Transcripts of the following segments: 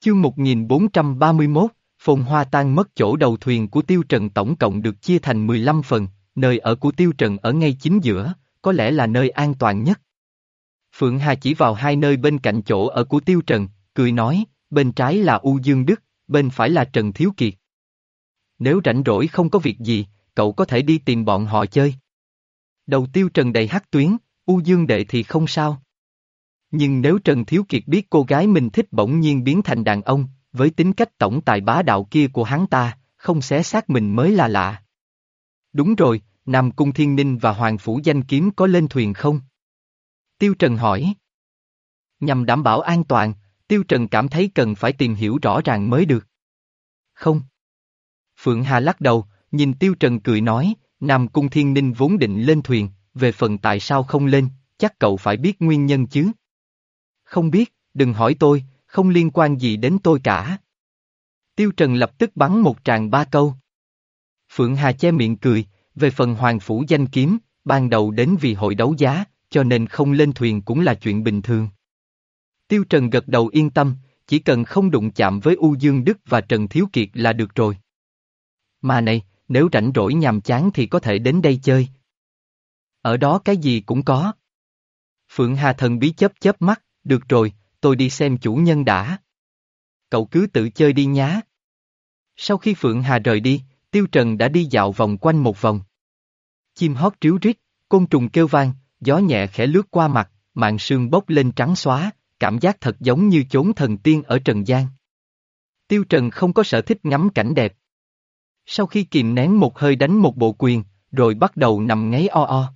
Chương 1431, phồn hoa tan mất chỗ đầu thuyền của Tiêu Trần tổng cộng được chia thành 15 phần, nơi ở của Tiêu Trần ở ngay chính giữa, có lẽ là nơi an toàn nhất. Phượng Hà chỉ vào hai nơi bên cạnh chỗ ở của Tiêu Trần, cười nói, bên trái là U Dương Đức, bên phải là Trần Thiếu Kiệt. Nếu rảnh rỗi không có việc gì, cậu có thể đi tìm bọn họ chơi. Đầu Tiêu Trần đầy hắc tuyến, U Dương Đệ thì không sao. Nhưng nếu Trần Thiếu Kiệt biết cô gái mình thích bỗng nhiên biến thành đàn ông, với tính cách tổng tài bá đạo kia của hắn ta, không xé xác mình mới là lạ. Đúng rồi, Nam Cung Thiên Ninh và Hoàng Phủ Danh Kiếm có lên thuyền không? Tiêu Trần hỏi. Nhằm đảm bảo an toàn, Tiêu Trần cảm thấy cần phải tìm hiểu rõ ràng mới được. Không. Phượng Hà lắc đầu, nhìn Tiêu Trần cười nói, Nam Cung Thiên Ninh vốn định lên thuyền, về phần tại sao không lên, chắc cậu phải biết nguyên nhân chứ. Không biết, đừng hỏi tôi, không liên quan gì đến tôi cả. Tiêu Trần lập tức bắn một tràng ba câu. Phượng Hà che miệng cười, về phần Hoàng Phủ danh kiếm, ban đầu đến vì hội đấu giá, cho nên không lên thuyền cũng là chuyện bình thường. Tiêu Trần gật đầu yên tâm, chỉ cần không đụng chạm với U Dương Đức và Trần Thiếu Kiệt là được rồi. Mà này, nếu rảnh rỗi nhàm chán thì có thể đến đây chơi. Ở đó cái gì cũng có. Phượng Hà thần bí chớp chớp mắt, được rồi, tôi đi xem chủ nhân đã. Cậu cứ tự chơi đi nhá. Sau khi Phượng Hà rời đi, Tiêu Trần đã đi dạo vòng quanh một vòng. Chim hót ríu rít, côn trùng kêu vang, gió nhẹ khẽ lướt qua mặt, mạng sương bốc lên trắng xóa, cảm giác thật giống như chốn thần tiên ở Trần gian. Tiêu Trần không có sở thích ngắm cảnh đẹp. Sau khi kìm nén một hơi đánh một bộ quyền, rồi bắt đầu nằm ngáy o o.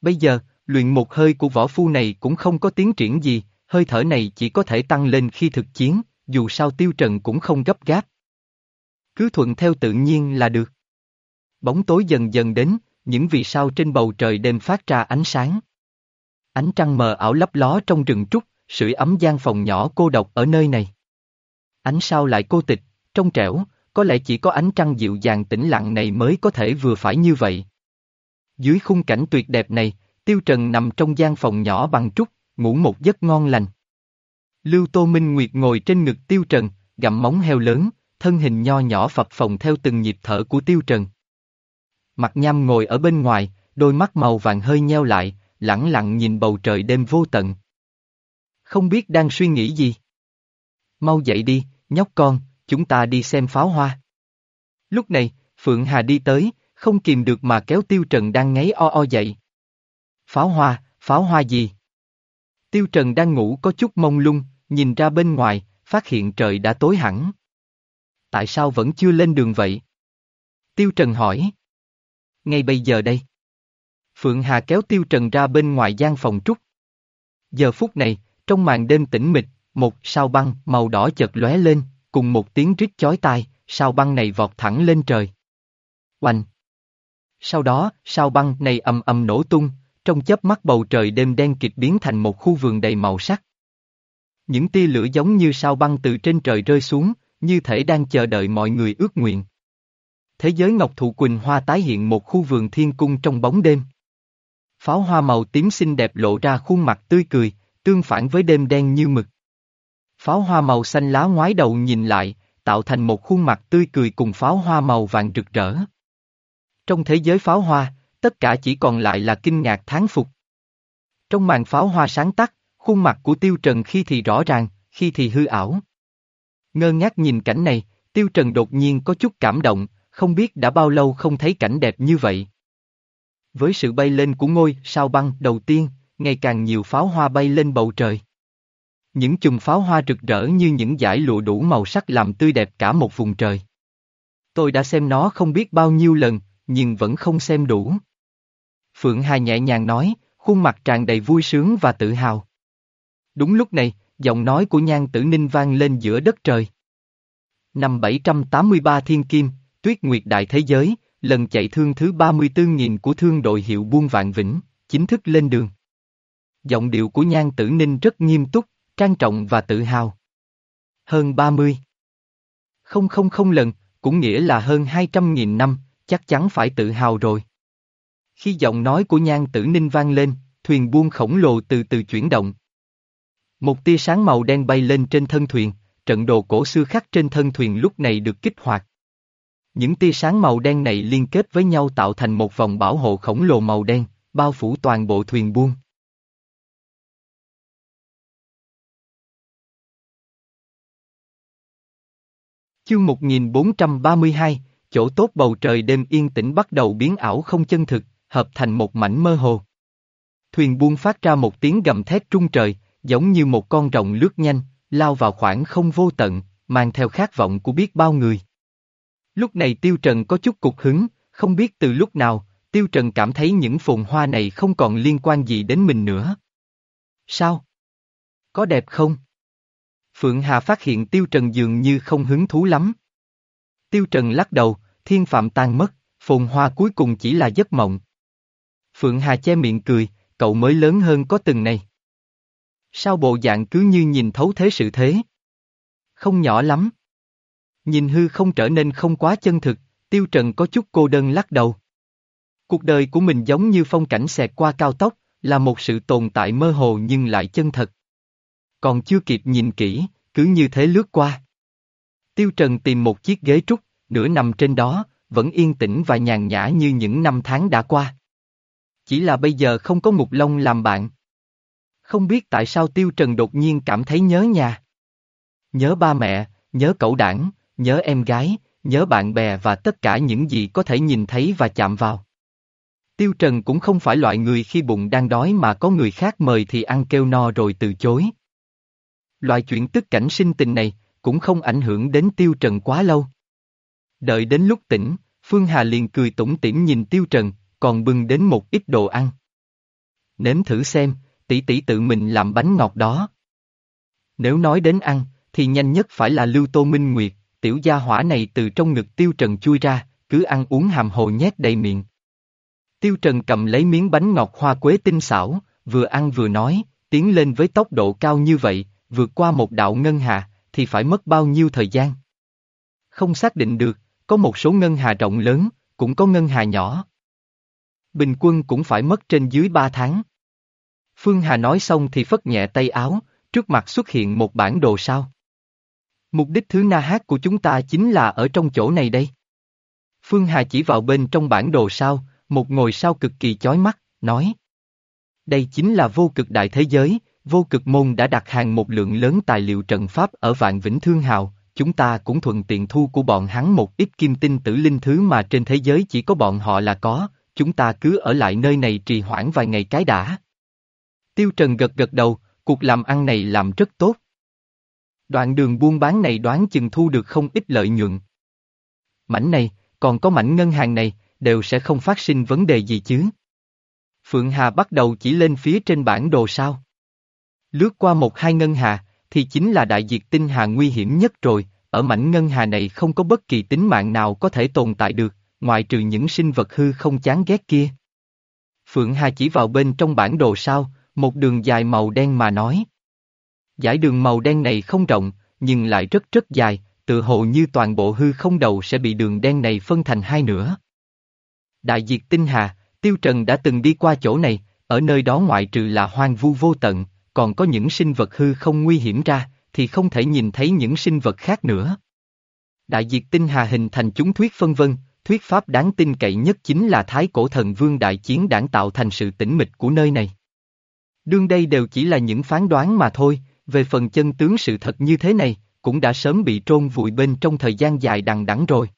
Bây giờ, luyện một hơi của võ phu này cũng không có tiến triển gì, hơi thở này chỉ có thể tăng lên khi thực chiến, dù sao Tiêu Trần cũng không gấp gáp. Cứ thuận theo tự nhiên là được. Bóng tối dần dần đến, những vì sao trên bầu trời đêm phát ra ánh sáng. Ánh trăng mờ ảo lấp ló trong rừng trúc, sưởi ấm gian phòng nhỏ cô độc ở nơi này. Ánh sao lại cô tịch, trong trẻo, có lẽ chỉ có ánh trăng dịu dàng tĩnh lặng này mới có thể vừa phải như vậy. Dưới khung cảnh tuyệt đẹp này, Tiêu Trần nằm trong gian phòng nhỏ bằng trúc, ngủ một giấc ngon lành. Lưu Tô Minh Nguyệt ngồi trên ngực Tiêu Trần, gặm móng heo lớn, thân hình nho nhỏ phập phồng theo từng nhịp thở của Tiêu Trần. Mặt nham ngồi ở bên ngoài, đôi mắt màu vàng hơi nheo lại, lẳng lặng nhìn bầu trời đêm vô tận. Không biết đang suy nghĩ gì. Mau dậy đi, nhóc con, chúng ta đi xem pháo hoa. Lúc này, Phượng Hà đi tới, không kìm được mà kéo Tiêu Trần đang ngáy o o dậy. Pháo hoa, pháo hoa gì? Tiêu Trần đang ngủ có chút mông lung, nhìn ra bên ngoài, phát hiện trời đã tối hẳn. Tại sao vẫn chưa lên đường vậy? Tiêu Trần hỏi. Ngay bây giờ đây. Phượng Hà kéo Tiêu Trần ra bên ngoài gian phòng trúc. Giờ phút này, trong màn đêm tĩnh mịch, một sao băng màu đỏ chợt lóe lên, cùng một tiếng rít chói tai, sao băng này vọt thẳng lên trời. Oanh! Sau đó, sao băng này ầm ầm nổ tung, trong chớp mắt bầu trời đêm đen kịt biến thành một khu vườn đầy màu sắc. Những tia lửa giống như sao băng từ trên trời rơi xuống, như thể đang chờ đợi mọi người ước nguyện. Thế giới Ngọc Thụ Quỳnh Hoa tái hiện một khu vườn thiên cung trong bóng đêm. Pháo hoa màu tím xinh đẹp lộ ra khuôn mặt tươi cười, tương phản với đêm đen như mực. Pháo hoa màu xanh lá ngoái đầu nhìn lại, tạo thành một khuôn mặt tươi cười cùng pháo hoa màu vàng rực rỡ. Trong thế giới pháo hoa, tất cả chỉ còn lại là kinh ngạc thán phục. Trong màn pháo hoa sáng tắt, khuôn mặt của Tiêu Trần khi thì rõ ràng, khi thì hư ảo. Ngơ ngác nhìn cảnh này, Tiêu Trần đột nhiên có chút cảm động, không biết đã bao lâu không thấy cảnh đẹp như vậy. Với sự bay lên của ngôi sao băng đầu tiên, ngày càng nhiều pháo hoa bay lên bầu trời. Những chùm pháo hoa rực rỡ như những dải lụa đủ màu sắc làm tươi đẹp cả một vùng trời. Tôi đã xem nó không biết bao nhiêu lần, nhưng vẫn không xem đủ. Phượng Hà nhẹ nhàng nói, khuôn mặt tràn đầy vui sướng và tự hào. Đúng lúc này, giọng nói của nhan tử ninh vang lên giữa đất trời. Năm 783 Thiên Kim, Tuyết Nguyệt Đại Thế Giới, lần chạy thương thứ 34.000 của thương đội hiệu buôn vạn vĩnh, chính thức lên đường. Giọng điệu của nhan tử ninh rất nghiêm túc, trang trọng và tự hào. Hơn 30. Không không không lần, cũng nghĩa là hơn 200.000 năm, chắc chắn phải tự hào rồi. Khi giọng nói của nhan tử ninh vang lên, thuyền buông khổng lồ từ từ chuyển động. Một tia sáng màu đen bay lên trên thân thuyền, trận đồ cổ xưa khắc trên thân thuyền lúc này được kích hoạt. Những tia sáng màu đen này liên kết với nhau tạo thành một vòng bảo hộ khổng lồ màu đen, bao phủ toàn bộ thuyền buông. Chương 1432, chỗ tốt bầu trời đêm yên tĩnh bắt đầu biến ảo không chân thực, hợp thành một mảnh mơ hồ. Thuyền buông phát ra một tiếng gầm thét trung trời, giống như một con rồng lướt nhanh, lao vào khoảng không vô tận, mang theo khát vọng của biết bao người. Lúc này Tiêu Trần có chút cục hứng, không biết từ lúc nào, Tiêu Trần cảm thấy những phồn hoa này không còn liên quan gì đến mình nữa. Sao? Có đẹp không? Phượng Hà phát hiện Tiêu Trần dường như không hứng thú lắm. Tiêu Trần lắc đầu, thiên phạm tan mất, phồn hoa cuối cùng chỉ là giấc mộng. Phượng Hà che miệng cười, cậu mới lớn hơn có từng này. Sao bộ dạng cứ như nhìn thấu thế sự thế? Không nhỏ lắm. Nhìn hư không trở nên không quá chân thực, Tiêu Trần có chút cô đơn lắc đầu. Cuộc đời của mình giống như phong cảnh xẹt qua cao tốc, là một sự tồn tại mơ hồ nhưng lại chân thật. Còn chưa kịp nhìn kỹ, cứ như thế lướt qua. Tiêu Trần tìm một chiếc ghế trúc, nửa nằm trên đó, vẫn yên tĩnh và nhàn nhã như những năm tháng đã qua. Chỉ là bây giờ không có Ngục Long làm bạn. Không biết tại sao Tiêu Trần đột nhiên cảm thấy nhớ nhà. Nhớ ba mẹ, nhớ cậu đảng, nhớ em gái, nhớ bạn bè và tất cả những gì có thể nhìn thấy và chạm vào. Tiêu Trần cũng không phải loại người khi bụng đang đói mà có người khác mời thì ăn kêu no rồi từ chối. Loại chuyện tức cảnh sinh tình này, cũng không ảnh hưởng đến Tiêu Trần quá lâu. Đợi đến lúc tỉnh, Phương Hà liền cười tủm tỉm nhìn Tiêu Trần, còn bưng đến một ít đồ ăn. Nếm thử xem, tỷ tỷ tự mình làm bánh ngọt đó. Nếu nói đến ăn, thì nhanh nhất phải là Lưu Tô Minh Nguyệt, tiểu gia hỏa này từ trong ngực Tiêu Trần chui ra, cứ ăn uống hàm hồ nhét đầy miệng. Tiêu Trần cầm lấy miếng bánh ngọt hoa quế tinh xảo, vừa ăn vừa nói, tiến lên với tốc độ cao như vậy, vượt qua một đạo ngân hà, thì phải mất bao nhiêu thời gian? Không xác định được, có một số ngân hà rộng lớn, cũng có ngân hà nhỏ. Bình quân cũng phải mất trên dưới 3 tháng. Phương Hà nói xong thì phất nhẹ tay áo, trước mặt xuất hiện một bản đồ sao. Mục đích thứ na hát của chúng ta chính là ở trong chỗ này đây. Phương Hà chỉ vào bên trong bản đồ sao, một ngồi sao cực kỳ chói mắt, nói. Đây chính là vô cực đại thế giới, vô cực môn đã đặt hàng một lượng lớn tài liệu trận pháp ở Vạn Vĩnh Thương Hào, chúng ta cũng thuận tiện thu của bọn hắn một ít kim tinh tử linh thứ mà trên thế giới chỉ có bọn họ là có, chúng ta cứ ở lại nơi này trì hoãn vài ngày cái đã. Tiêu Trần gật gật đầu, cuộc làm ăn này làm rất tốt. Đoạn đường buôn bán này đoán chừng thu được không ít lợi nhuận. Mảnh này, còn có mảnh ngân hàng này, đều sẽ không phát sinh vấn đề gì chứ. Phượng Hà bắt đầu chỉ lên phía trên bản đồ sao. Lướt qua một hai ngân hà, thì chính là đại diệt tinh hà nguy hiểm nhất rồi, ở mảnh ngân hà này không có bất kỳ tính mạng nào có thể tồn tại được, ngoại trừ những sinh vật hư không chán ghét kia. Phượng Hà chỉ vào bên trong bản đồ sao, một đường dài màu đen mà nói. Giải đường màu đen này không rộng, nhưng lại rất rất dài, tự hồ như toàn bộ hư không đầu sẽ bị đường đen này phân thành hai nửa. Đại diệt tinh hà, Tiêu Trần đã từng đi qua chỗ này, ở nơi đó ngoại trừ là hoang vu vô tận, còn có những sinh vật hư không nguy hiểm ra, thì không thể nhìn thấy những sinh vật khác nữa. Đại diệt tinh hà hình thành chúng thuyết phân vân, thuyết pháp đáng tin cậy nhất chính là Thái Cổ Thần Vương Đại Chiến đảng tạo thành sự tĩnh mịch của nơi này. Đương đây đều chỉ là những phán đoán mà thôi, về phần chân tướng sự thật như thế này, cũng đã sớm bị trôn vùi bên trong thời gian dài đằng đẵng rồi.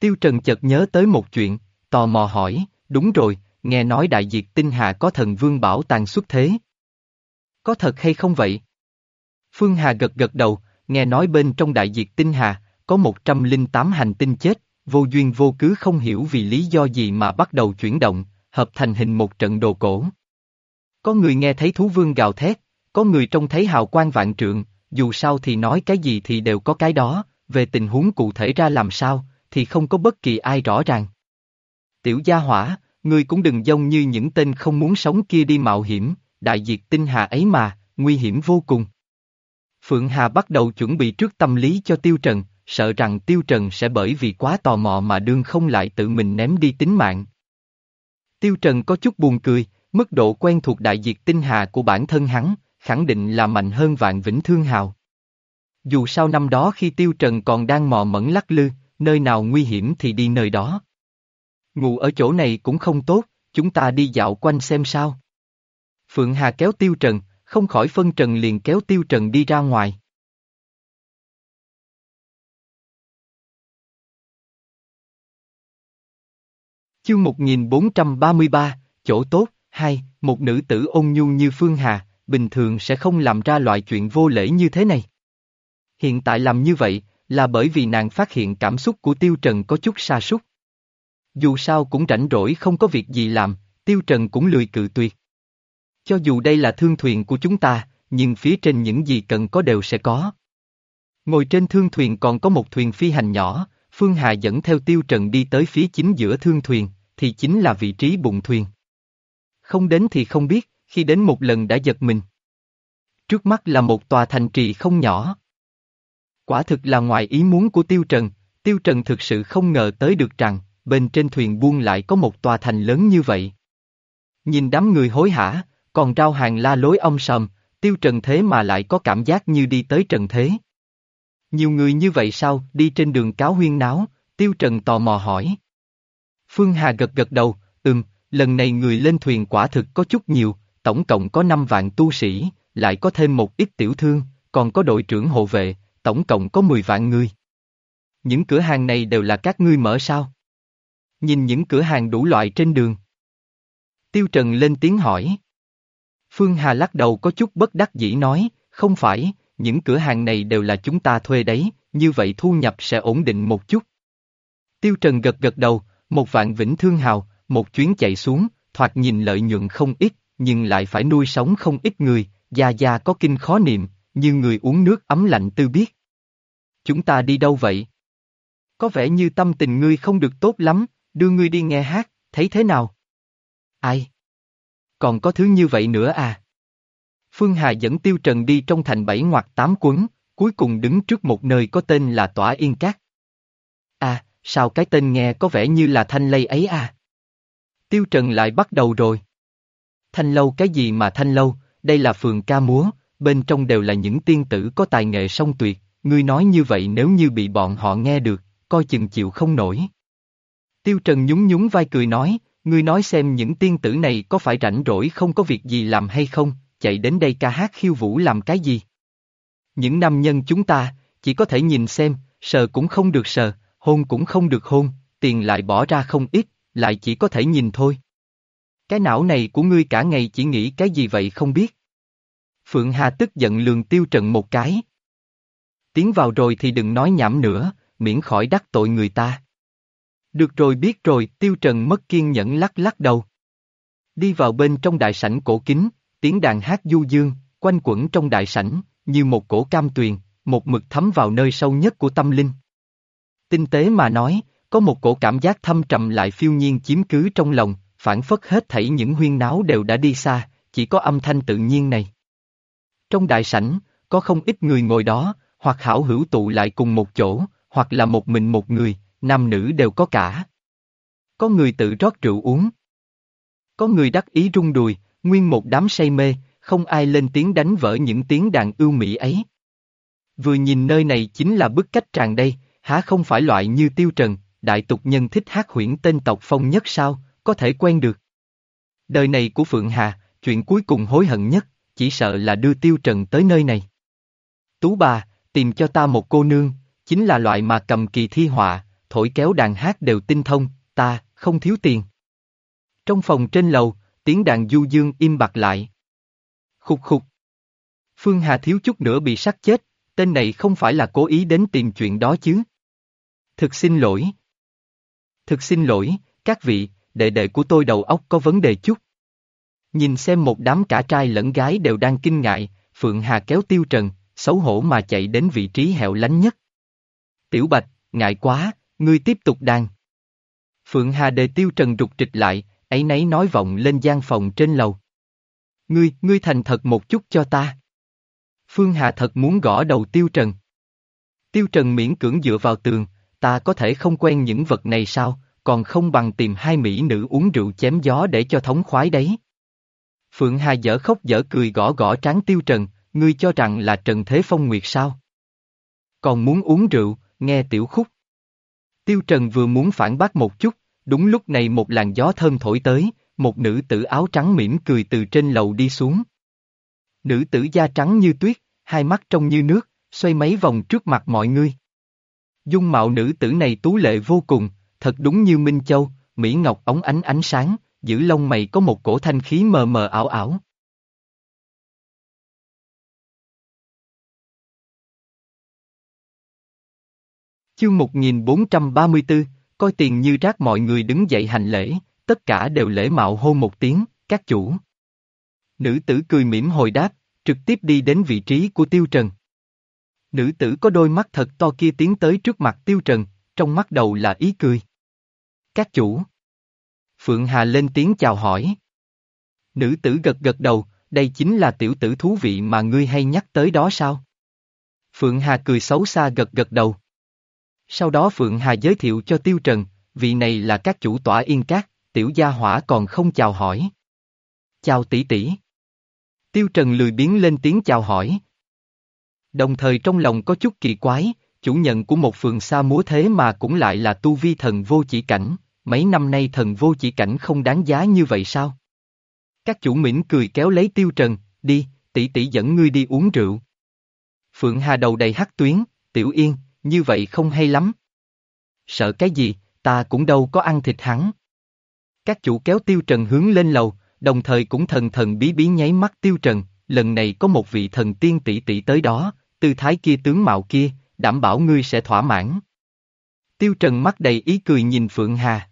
Tiêu Trần chợt nhớ tới một chuyện, tò mò hỏi, đúng rồi, nghe nói đại diệt tinh hà có thần vương bảo tàng xuất thế. Có thật hay không vậy? Phương Hà gật gật đầu, nghe nói bên trong đại diệt tinh hà, có 108 hành tinh chết, vô duyên vô cứ không hiểu vì lý do gì mà bắt đầu chuyển động, hợp thành hình một trận đồ cổ. Có người nghe thấy thú vương gào thét, có người trông thấy hào quang vạn trượng, dù sao thì nói cái gì thì đều có cái đó, về tình huống cụ thể ra làm sao, thì không có bất kỳ ai rõ ràng. Tiểu gia hỏa, ngươi cũng đừng dông như những tên không muốn sống kia đi mạo hiểm, đại diệt tinh hà ấy mà, nguy hiểm vô cùng. Phượng Hà bắt đầu chuẩn bị trước tâm lý cho Tiêu Trần, sợ rằng Tiêu Trần sẽ bởi vì quá tò mò mà đương không lại tự mình ném đi tính mạng. Tiêu Trần có chút buồn cười, mức độ quen thuộc đại diệt tinh hà của bản thân hắn, khẳng định là mạnh hơn vạn vĩnh thương hào. Dù sao năm đó khi Tiêu Trần còn đang mò mẫn lắc lư, nơi nào nguy hiểm thì đi nơi đó. Ngủ ở chỗ này cũng không tốt, chúng ta đi dạo quanh xem sao. Phượng Hà kéo Tiêu Trần, không khỏi phân trần liền kéo Tiêu Trần đi ra ngoài. Chương 1433, chỗ tốt, hai, một nữ tử ôn nhu như Phương Hà, bình thường sẽ không làm ra loại chuyện vô lễ như thế này. Hiện tại làm như vậy, là bởi vì nàng phát hiện cảm xúc của Tiêu Trần có chút sa sút. Dù sao cũng rảnh rỗi không có việc gì làm, Tiêu Trần cũng lười cự tuyệt. Cho dù đây là thương thuyền của chúng ta, nhưng phía trên những gì cần có đều sẽ có. Ngồi trên thương thuyền còn có một thuyền phi hành nhỏ, Phương Hà dẫn theo Tiêu Trần đi tới phía chính giữa thương thuyền, thì chính là vị trí bụng thuyền. Không đến thì không biết, khi đến một lần đã giật mình. Trước mắt là một tòa thành trì không nhỏ. Quả thực là ngoài ý muốn của Tiêu Trần, Tiêu Trần thực sự không ngờ tới được rằng, bên trên thuyền buông lại có một tòa thành lớn như vậy. Nhìn đám người hối hả, còn rao hàng la lối ông sầm, Tiêu Trần thế mà lại có cảm giác như đi tới trần thế. Nhiều người như vậy sao, đi trên đường cáo huyên náo, Tiêu Trần tò mò hỏi. Phương Hà gật gật đầu, ừm, lần này người lên thuyền quả thực có chút nhiều, tổng cộng có 5 vạn tu sĩ, lại có thêm một ít tiểu thương, còn có đội trưởng hộ vệ, tổng cộng có 10 vạn người. Những cửa hàng này đều là các ngươi mở sao? Nhìn những cửa hàng đủ loại trên đường. Tiêu Trần lên tiếng hỏi. Phương Hà lắc đầu có chút bất đắc dĩ nói, không phải, những cửa hàng này đều là chúng ta thuê đấy, như vậy thu nhập sẽ ổn định một chút. Tiêu Trần gật gật đầu, một vạn vĩnh thương hào, một chuyến chạy xuống, thoạt nhìn lợi nhuận không ít, nhưng lại phải nuôi sống không ít người, già già có kinh khó niệm, như người uống nước ấm lạnh tư biết. Chúng ta đi đâu vậy? Có vẻ như tâm tình ngươi không được tốt lắm, đưa ngươi đi nghe hát, thấy thế nào? Ai? Còn có thứ như vậy nữa à? Phương Hà dẫn Tiêu Trần đi trong thành bảy ngoặc tám quấn, cuối cùng đứng trước một nơi có tên là Tỏa Yên Cát. À, sao cái tên nghe có vẻ như là thanh lây ấy à? Tiêu Trần lại bắt đầu rồi. Thanh lâu cái gì mà thanh lâu, đây là phường ca múa, bên trong đều là những tiên tử có tài nghệ song tuyệt, ngươi nói như vậy nếu như bị bọn họ nghe được, coi chừng chịu không nổi. Tiêu Trần nhún nhún vai cười nói, ngươi nói xem những tiên tử này có phải rảnh rỗi không có việc gì làm hay không, chạy đến đây ca hát khiêu vũ làm cái gì? Những nam nhân chúng ta, chỉ có thể nhìn xem, sờ cũng không được sờ, hôn cũng không được hôn, tiền lại bỏ ra không ít, lại chỉ có thể nhìn thôi. Cái não này của ngươi cả ngày chỉ nghĩ cái gì vậy không biết. Phượng Hà tức giận lường tiêu trần một cái. Tiến vào rồi thì đừng nói nhảm nữa, miễn khỏi đắc tội người ta. Được rồi biết rồi, tiêu trần mất kiên nhẫn lắc lắc đầu. Đi vào bên trong đại sảnh cổ kính, tiếng đàn hát du dương, quanh quẩn trong đại sảnh, như một cổ cam tuyền, một mực thấm vào nơi sâu nhất của tâm linh. Tinh tế mà nói, có một cổ cảm giác thâm trầm lại phiêu nhiên chiếm cứ trong lòng, phản phất hết thảy những huyên náo đều đã đi xa, chỉ có âm thanh tự nhiên này. Trong đại sảnh, có không ít người ngồi đó, hoặc hảo hữu tụ lại cùng một chỗ, hoặc là một mình một người, nam nữ đều có cả. Có người tự rót rượu uống. Có người đắc ý rung đùi, nguyên một đám say mê, không ai lên tiếng đánh vỡ những tiếng đàn ưu mỹ ấy. Vừa nhìn nơi này chính là bức cách tràn đây, há không phải loại như tiêu trần, đại tục nhân thích hát huyễn tên tộc phong nhất sao, có thể quen được. Đời này của Phượng Hà, chuyện cuối cùng hối hận nhất, chỉ sợ là đưa tiêu trần tới nơi này. Tú bà, tìm cho ta một cô nương, chính là loại mà cầm kỳ thi họa, thổi kéo đàn hát đều tinh thông, ta, không thiếu tiền. Trong phòng trên lầu, tiếng đàn du dương im bặt lại. Khục khục. Phương Hà thiếu chút nữa bị sát chết, tên này không phải là cố ý đến tìm chuyện đó chứ. Thực xin lỗi. Thực xin lỗi, các vị, đệ đệ của tôi đầu óc có vấn đề chút. Nhìn xem một đám cả trai lẫn gái đều đang kinh ngại, Phượng Hà kéo tiêu trần, xấu hổ mà chạy đến vị trí hẻo lánh nhất. Tiểu Bạch, ngại quá, ngươi tiếp tục đàn. Phượng Hà đề tiêu trần rụt trịch lại, ấy nấy nói vọng lên gian phòng trên lầu. Ngươi, ngươi thành thật một chút cho ta. Phương Hà thật muốn gõ đầu tiêu trần. Tiêu trần miễn cưỡng dựa vào tường, ta có thể không quen những vật này sao, còn không bằng tìm hai mỹ nữ uống rượu chém gió để cho thống khoái đấy. Phượng Hà dở khóc dở cười gõ gõ trán tiêu trần, ngươi cho rằng là Trần Thế Phong Nguyệt sao? Còn muốn uống rượu, nghe tiểu khúc. Tiêu Trần vừa muốn phản bác một chút, đúng lúc này một làn gió thơm thổi tới, một nữ tử áo trắng mỉm cười từ trên lầu đi xuống. Nữ tử da trắng như tuyết, hai mắt trong như nước, xoay mấy vòng trước mặt mọi người. Dung mạo nữ tử này tú lệ vô cùng, thật đúng như Minh Châu, Mỹ Ngọc ống ánh ánh sáng, giữ lông mày có một cổ thanh khí mờ mờ ảo ảo. Chương 1434, coi tiền như rác mọi người đứng dậy hành lễ, tất cả đều lễ mạo hô một tiếng, các chủ. Nữ tử cười mỉm hồi đáp, trực tiếp đi đến vị trí của Tiêu Trần. Nữ tử có đôi mắt thật to kia tiến tới trước mặt Tiêu Trần, trong mắt đầu là ý cười. Các chủ. Phượng Hà lên tiếng chào hỏi. Nữ tử gật gật đầu, đây chính là tiểu tử thú vị mà ngươi hay nhắc tới đó sao? Phượng Hà cười xấu xa gật gật đầu. Sau đó Phượng Hà giới thiệu cho Tiêu Trần, vị này là các chủ tỏa yên cát, tiểu gia hỏa còn không chào hỏi. Chào tỷ tỷ. Tiêu Trần lười biến lên tiếng chào hỏi. Đồng thời trong lòng có chút kỳ quái, chủ nhận của một phường xa múa thế mà cũng lại là tu vi thần vô chỉ cảnh, mấy năm nay thần vô chỉ cảnh không đáng giá như vậy sao? Các chủ mỉm cười kéo lấy Tiêu Trần, đi, tỷ tỷ dẫn ngươi đi uống rượu. Phượng Hà đầu đầy hắc tuyến, tiểu yên, như vậy không hay lắm. Sợ cái gì, ta cũng đâu có ăn thịt hắn. Các chủ kéo Tiêu Trần hướng lên lầu, đồng thời cũng thần thần bí bí nháy mắt Tiêu Trần, lần này có một vị thần tiên tỷ tỷ tới đó, tư thái kia tướng mạo kia, đảm bảo ngươi sẽ thỏa mãn. Tiêu Trần mắt đầy ý cười nhìn Phượng Hà.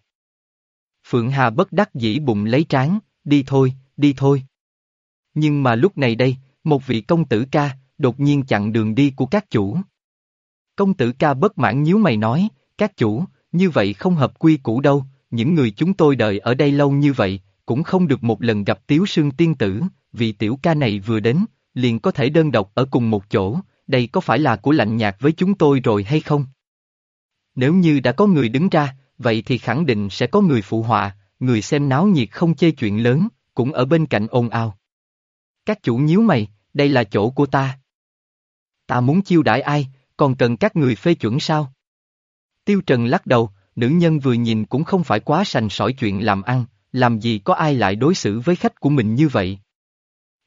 Phượng Hà bất đắc dĩ bụng lấy trán, đi thôi, đi thôi. Nhưng mà lúc này đây, một vị công tử ca, đột nhiên chặn đường đi của các chủ. Công tử ca bất mãn nhíu mày nói, các chủ, như vậy không hợp quy củ đâu, những người chúng tôi đợi ở đây lâu như vậy, cũng không được một lần gặp Tiếu Sương Tiên Tử, vì tiểu ca này vừa đến, liền có thể đơn độc ở cùng một chỗ, đây có phải là của lạnh nhạt với chúng tôi rồi hay không? Nếu như đã có người đứng ra, vậy thì khẳng định sẽ có người phụ họa, người xem náo nhiệt không chê chuyện lớn, cũng ở bên cạnh ồn ào. Các chủ nhíu mày, đây là chỗ của ta. Ta muốn chiêu đãi ai, còn cần các người phê chuẩn sao? Tiêu Trần lắc đầu, nữ nhân vừa nhìn cũng không phải quá sành sỏi chuyện làm ăn, làm gì có ai lại đối xử với khách của mình như vậy.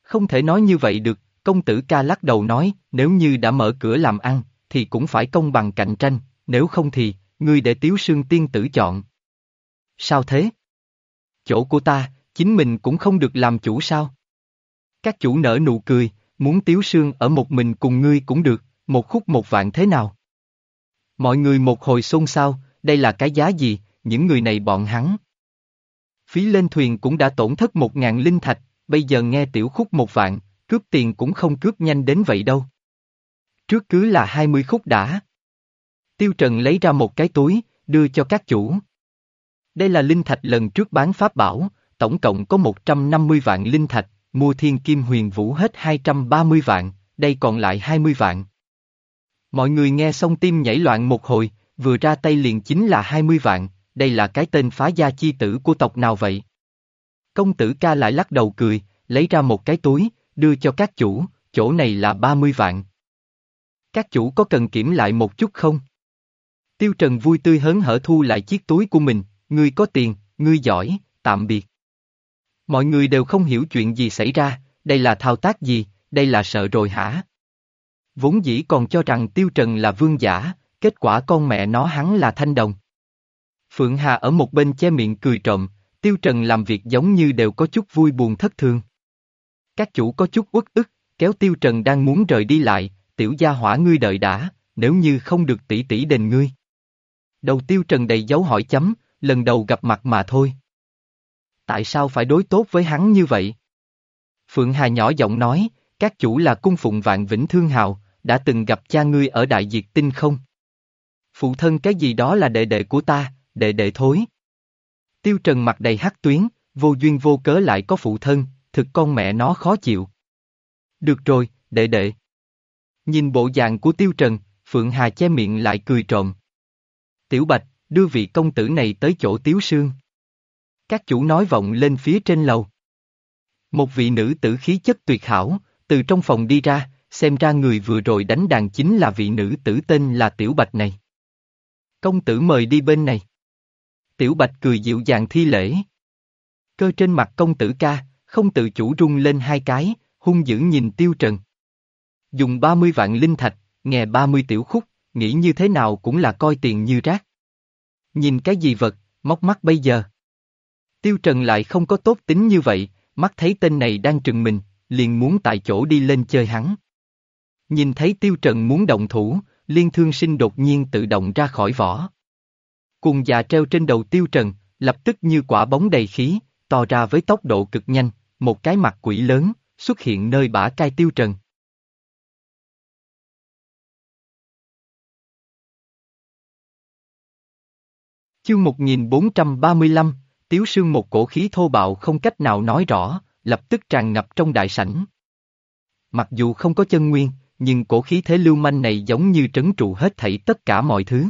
Không thể nói như vậy được, công tử ca lắc đầu nói, nếu như đã mở cửa làm ăn, thì cũng phải công bằng cạnh tranh, nếu không thì, ngươi để tiếu sương tiên tử chọn. Sao thế? Chỗ của ta, chính mình cũng không được làm chủ sao? Các chủ nở nụ cười, muốn tiếu sương ở một mình cùng ngươi cũng được, một khúc một vạn thế nào? Mọi người một hồi xôn xao, đây là cái giá gì, những người này bọn hắn. Phí lên thuyền cũng đã tổn thất một ngàn linh thạch, bây giờ nghe tiểu khúc một vạn, cướp tiền cũng không cướp nhanh đến vậy đâu. Trước cứ là hai mươi khúc đã. Tiêu Trần lấy ra một cái túi, đưa cho các chủ. Đây là linh thạch lần trước bán pháp bảo, tổng cộng có 150 vạn linh thạch, mua thiên kim huyền vũ hết 230 vạn, đây còn lại 20 vạn. Mọi người nghe xong tim nhảy loạn một hồi, vừa ra tay liền chính là 20 vạn, đây là cái tên phá gia chi tử của tộc nào vậy? Công tử ca lại lắc đầu cười, lấy ra một cái túi, đưa cho các chủ, chỗ này là 30 vạn. Các chủ có cần kiểm lại một chút không? Tiêu Trần vui tươi hớn hở thu lại chiếc túi của mình, ngươi có tiền, ngươi giỏi, tạm biệt. Mọi người đều không hiểu chuyện gì xảy ra, đây là thao tác gì, đây là sợ rồi hả? Vốn dĩ còn cho rằng Tiêu Trần là vương giả, kết quả con mẹ nó hắn là thanh đồng. Phượng Hà ở một bên che miệng cười trộm, Tiêu Trần làm việc giống như đều có chút vui buồn thất thường. Các chủ có chút uất ức, kéo Tiêu Trần đang muốn rời đi lại, tiểu gia hỏa ngươi đợi đã, nếu như không được tỷ tỷ đền ngươi. Đầu Tiêu Trần đầy dấu hỏi chấm, lần đầu gặp mặt mà thôi. Tại sao phải đối tốt với hắn như vậy? Phượng Hà nhỏ giọng nói, các chủ là cung phụng vạn vĩnh thương hào, đã từng gặp cha ngươi ở đại diệt tinh không? Phụ thân cái gì đó là đệ đệ của ta, đệ đệ thối. Tiêu Trần mặt đầy hắc tuyến, vô duyên vô cớ lại có phụ thân, thực con mẹ nó khó chịu. Được rồi, đệ đệ. Nhìn bộ dạng của Tiêu Trần, Phượng Hà che miệng lại cười trộm. Tiểu Bạch, đưa vị công tử này tới chỗ Tiếu Sương. Các chủ nói vọng lên phía trên lầu. Một vị nữ tử khí chất tuyệt hảo, từ trong phòng đi ra, xem ra người vừa rồi đánh đàn chính là vị nữ tử tên là Tiểu Bạch này. Công tử mời đi bên này. Tiểu Bạch cười dịu dàng thi lễ. Cơ trên mặt công tử ca, không tự chủ rung lên hai cái, hung dữ nhìn Tiêu Trần. Dùng 30 vạn linh thạch, nghe 30 tiểu khúc, nghĩ như thế nào cũng là coi tiền như rác. Nhìn cái gì vật, móc mắt bây giờ. Tiêu Trần lại không có tốt tính như vậy, mắt thấy tên này đang trừng mình, liền muốn tại chỗ đi lên chơi hắn. Nhìn thấy Tiêu Trần muốn động thủ, liên thương sinh đột nhiên tự động ra khỏi vỏ. Cùng già treo trên đầu Tiêu Trần, lập tức như quả bóng đầy khí, to ra với tốc độ cực nhanh, một cái mặt quỷ lớn, xuất hiện nơi bả cai Tiêu Trần. Chương 1435, Tiếu Sương một cổ khí thô bạo không cách nào nói rõ, lập tức tràn ngập trong đại sảnh. Mặc dù không có chân nguyên, nhưng cổ khí thế lưu manh này giống như trấn trụ hết thảy tất cả mọi thứ.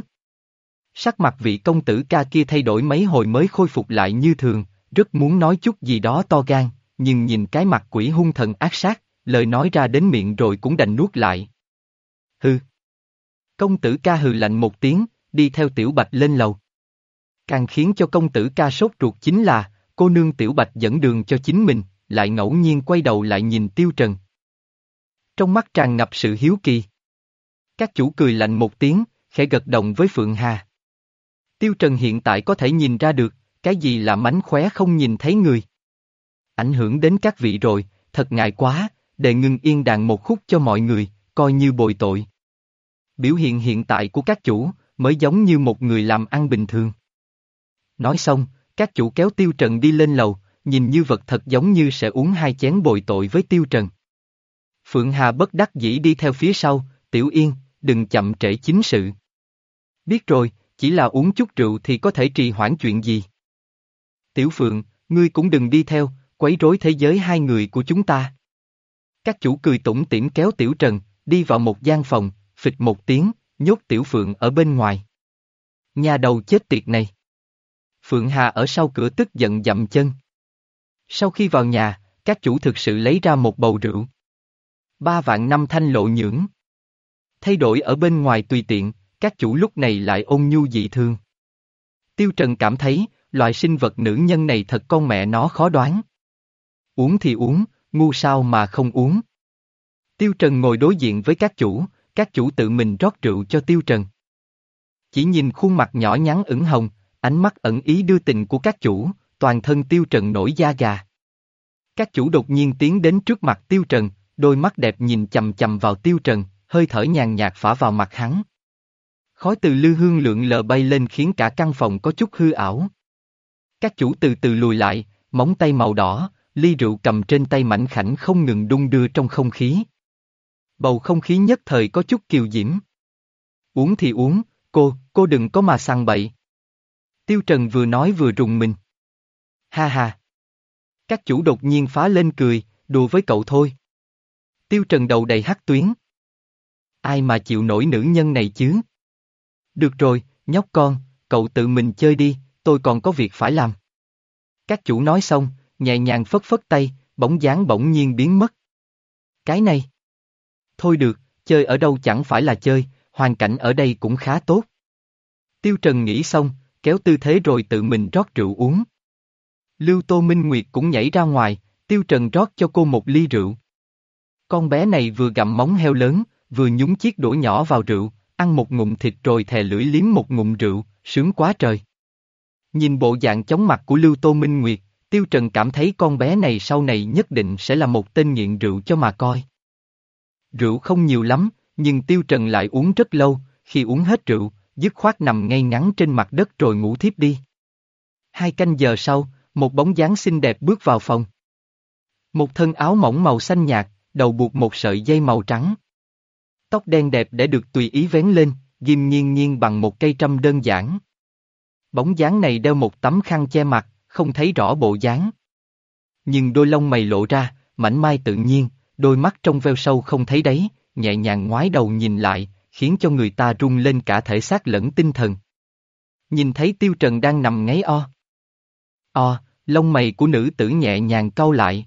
Sắc mặt vị công tử ca kia thay đổi mấy hồi mới khôi phục lại như thường, rất muốn nói chút gì đó to gan, nhưng nhìn cái mặt quỷ hung thần ác sát, lời nói ra đến miệng rồi cũng đành nuốt lại. Hừ. Công tử ca hừ lạnh một tiếng, đi theo tiểu bạch lên lầu. Càng khiến cho công tử ca sốt ruột chính là, cô nương tiểu bạch dẫn đường cho chính mình, lại ngẫu nhiên quay đầu lại nhìn tiêu trần. Trong mắt tràn ngập sự hiếu kỳ. Các chủ cười lạnh một tiếng, khẽ gật đồng với Phượng Hà. Tiêu Trần hiện tại có thể nhìn ra được, cái gì là mánh khóe không nhìn thấy người. Ảnh hưởng đến các vị rồi, thật ngại quá, để ngưng yên đàn một khúc cho mọi người, coi như bồi tội. Biểu hiện hiện tại của các chủ, mới giống như một người làm ăn bình thường. Nói xong, các chủ kéo Tiêu Trần đi lên lầu, nhìn như vật thật giống như sẽ uống hai chén bồi tội với Tiêu Trần. Phượng Hà bất đắc dĩ đi theo phía sau, Tiểu Yên, đừng chậm trễ chính sự. Biết rồi, chỉ là uống chút rượu thì có thể trì hoãn chuyện gì. Tiểu Phượng, ngươi cũng đừng đi theo, quấy rối thế giới hai người của chúng ta. Các chủ cười tủm tỉm kéo Tiểu Trần, đi vào một gian phòng, phịch một tiếng, nhốt Tiểu Phượng ở bên ngoài. Nhà đầu chết tiệt này. Phượng Hà ở sau cửa tức giận dậm chân. Sau khi vào nhà, các chủ thực sự lấy ra một bầu rượu. Ba vạn năm thanh lộ nhưỡng. Thay đổi ở bên ngoài tùy tiện, các chủ lúc này lại ôn nhu dị thương. Tiêu Trần cảm thấy, loại sinh vật nữ nhân này thật con mẹ nó khó đoán. Uống thì uống, ngu sao mà không uống. Tiêu Trần ngồi đối diện với các chủ, các chủ tự mình rót rượu cho Tiêu Trần. Chỉ nhìn khuôn mặt nhỏ nhắn ửng hồng, ánh mắt ẩn ý đưa tình của các chủ, toàn thân Tiêu Trần nổi da gà. Các chủ đột nhiên tiến đến trước mặt Tiêu Trần, đôi mắt đẹp nhìn chầm chầm vào Tiêu Trần, hơi thở nhàn nhạt phả vào mặt hắn. Khói từ lư hương lượng lờ bay lên khiến cả căn phòng có chút hư ảo. Các chủ từ từ lùi lại, móng tay màu đỏ, ly rượu cầm trên tay mảnh khảnh không ngừng đung đưa trong không khí. Bầu không khí nhất thời có chút kiều diễm. Uống thì uống, cô, cô đừng có mà sang bậy. Tiêu Trần vừa nói vừa rùng mình. Ha ha. Các chủ đột nhiên phá lên cười, đùa với cậu thôi. Tiêu Trần đầu đầy hắc tuyến. Ai mà chịu nổi nữ nhân này chứ? Được rồi, nhóc con, cậu tự mình chơi đi, tôi còn có việc phải làm. Các chủ nói xong, nhẹ nhàng phất phất tay, bóng dáng bỗng nhiên biến mất. Cái này. Thôi được, chơi ở đâu chẳng phải là chơi, hoàn cảnh ở đây cũng khá tốt. Tiêu Trần nghĩ xong, kéo tư thế rồi tự mình rót rượu uống. Lưu Tô Minh Nguyệt cũng nhảy ra ngoài, Tiêu Trần rót cho cô một ly rượu. Con bé này vừa gặm móng heo lớn, vừa nhúng chiếc đũa nhỏ vào rượu, ăn một ngụm thịt rồi thè lưỡi liếm một ngụm rượu, sướng quá trời. Nhìn bộ dạng chóng mặt của Lưu Tô Minh Nguyệt, Tiêu Trần cảm thấy con bé này sau này nhất định sẽ là một tên nghiện rượu cho mà coi. Rượu không nhiều lắm, nhưng Tiêu Trần lại uống rất lâu, khi uống hết rượu, dứt khoát nằm ngay ngắn trên mặt đất rồi ngủ thiếp đi. Hai canh giờ sau, một bóng dáng xinh đẹp bước vào phòng. Một thân áo mỏng màu xanh nhạt, đầu buộc một sợi dây màu trắng. Tóc đen đẹp để được tùy ý vén lên, ghim nghiêng nghiêng bằng một cây trăm đơn giản. Bóng dáng này đeo một tấm khăn che mặt, không thấy rõ bộ dáng. Nhưng đôi lông mày lộ ra, mảnh mai tự nhiên, đôi mắt trong veo sâu không thấy đấy, nhẹ nhàng ngoái đầu nhìn lại, khiến cho người ta rung lên cả thể xác lẫn tinh thần. Nhìn thấy Tiêu Trần đang nằm ngáy o. O, lông mày của nữ tử nhẹ nhàng cau lại.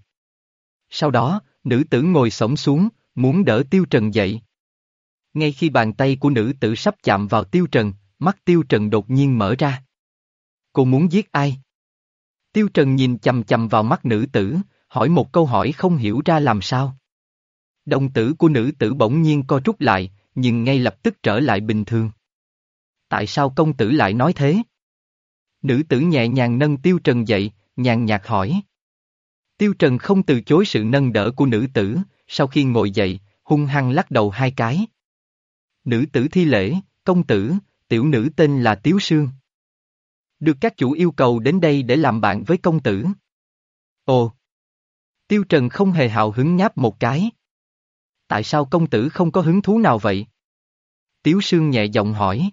Sau đó, nữ tử ngồi xổm xuống, muốn đỡ Tiêu Trần dậy. Ngay khi bàn tay của nữ tử sắp chạm vào Tiêu Trần, mắt Tiêu Trần đột nhiên mở ra. Cô muốn giết ai? Tiêu Trần nhìn chầm chầm vào mắt nữ tử, hỏi một câu hỏi không hiểu ra làm sao. Đồng tử của nữ tử bỗng nhiên co rút lại, nhưng ngay lập tức trở lại bình thường. Tại sao công tử lại nói thế? Nữ tử nhẹ nhàng nâng Tiêu Trần dậy, nhàn nhạt hỏi. Tiêu Trần không từ chối sự nâng đỡ của nữ tử, sau khi ngồi dậy, hung hăng lắc đầu hai cái. Nữ tử thi lễ, công tử, tiểu nữ tên là Tiếu Sương. Được các chủ yêu cầu đến đây để làm bạn với công tử. Ồ! Tiêu Trần không hề hào hứng nháp một cái. Tại sao công tử không có hứng thú nào vậy? Tiếu Sương nhẹ giọng hỏi.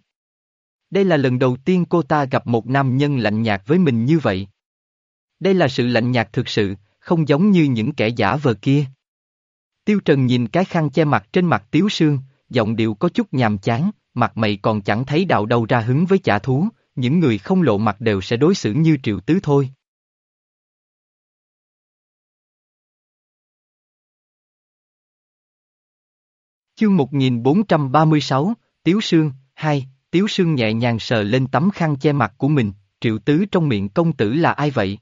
Đây là lần đầu tiên cô ta gặp một nam nhân lạnh nhạt với mình như vậy. Đây là sự lạnh nhạt thực sự, không giống như những kẻ giả vờ kia. Tiêu Trần nhìn cái khăn che mặt trên mặt Tiếu Sương, giọng điệu có chút nhàm chán, mặt mày còn chẳng thấy đạo đâu ra hứng với trả thú, những người không lộ mặt đều sẽ đối xử như triệu tứ thôi. Chương 1436, Tiếu Sương, 2, Tiếu Sương nhẹ nhàng sờ lên tấm khăn che mặt của mình, triệu tứ trong miệng công tử là ai vậy?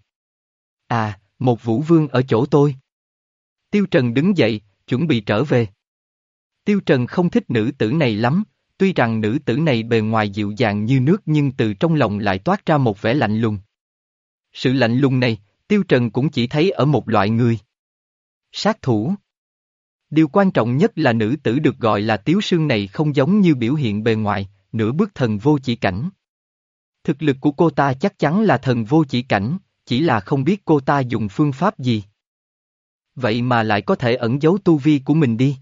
À, một vũ vương ở chỗ tôi. Tiêu Trần đứng dậy, chuẩn bị trở về. Tiêu Trần không thích nữ tử này lắm, tuy rằng nữ tử này bề ngoài dịu dàng như nước nhưng từ trong lòng lại toát ra một vẻ lạnh lùng. Sự lạnh lùng này, Tiêu Trần cũng chỉ thấy ở một loại người. Sát thủ. Điều quan trọng nhất là nữ tử được gọi là Tiếu Sương này không giống như biểu hiện bề ngoài, nửa bước thần vô chỉ cảnh. Thực lực của cô ta chắc chắn là thần vô chỉ cảnh, chỉ là không biết cô ta dùng phương pháp gì. Vậy mà lại có thể ẩn giấu tu vi của mình đi.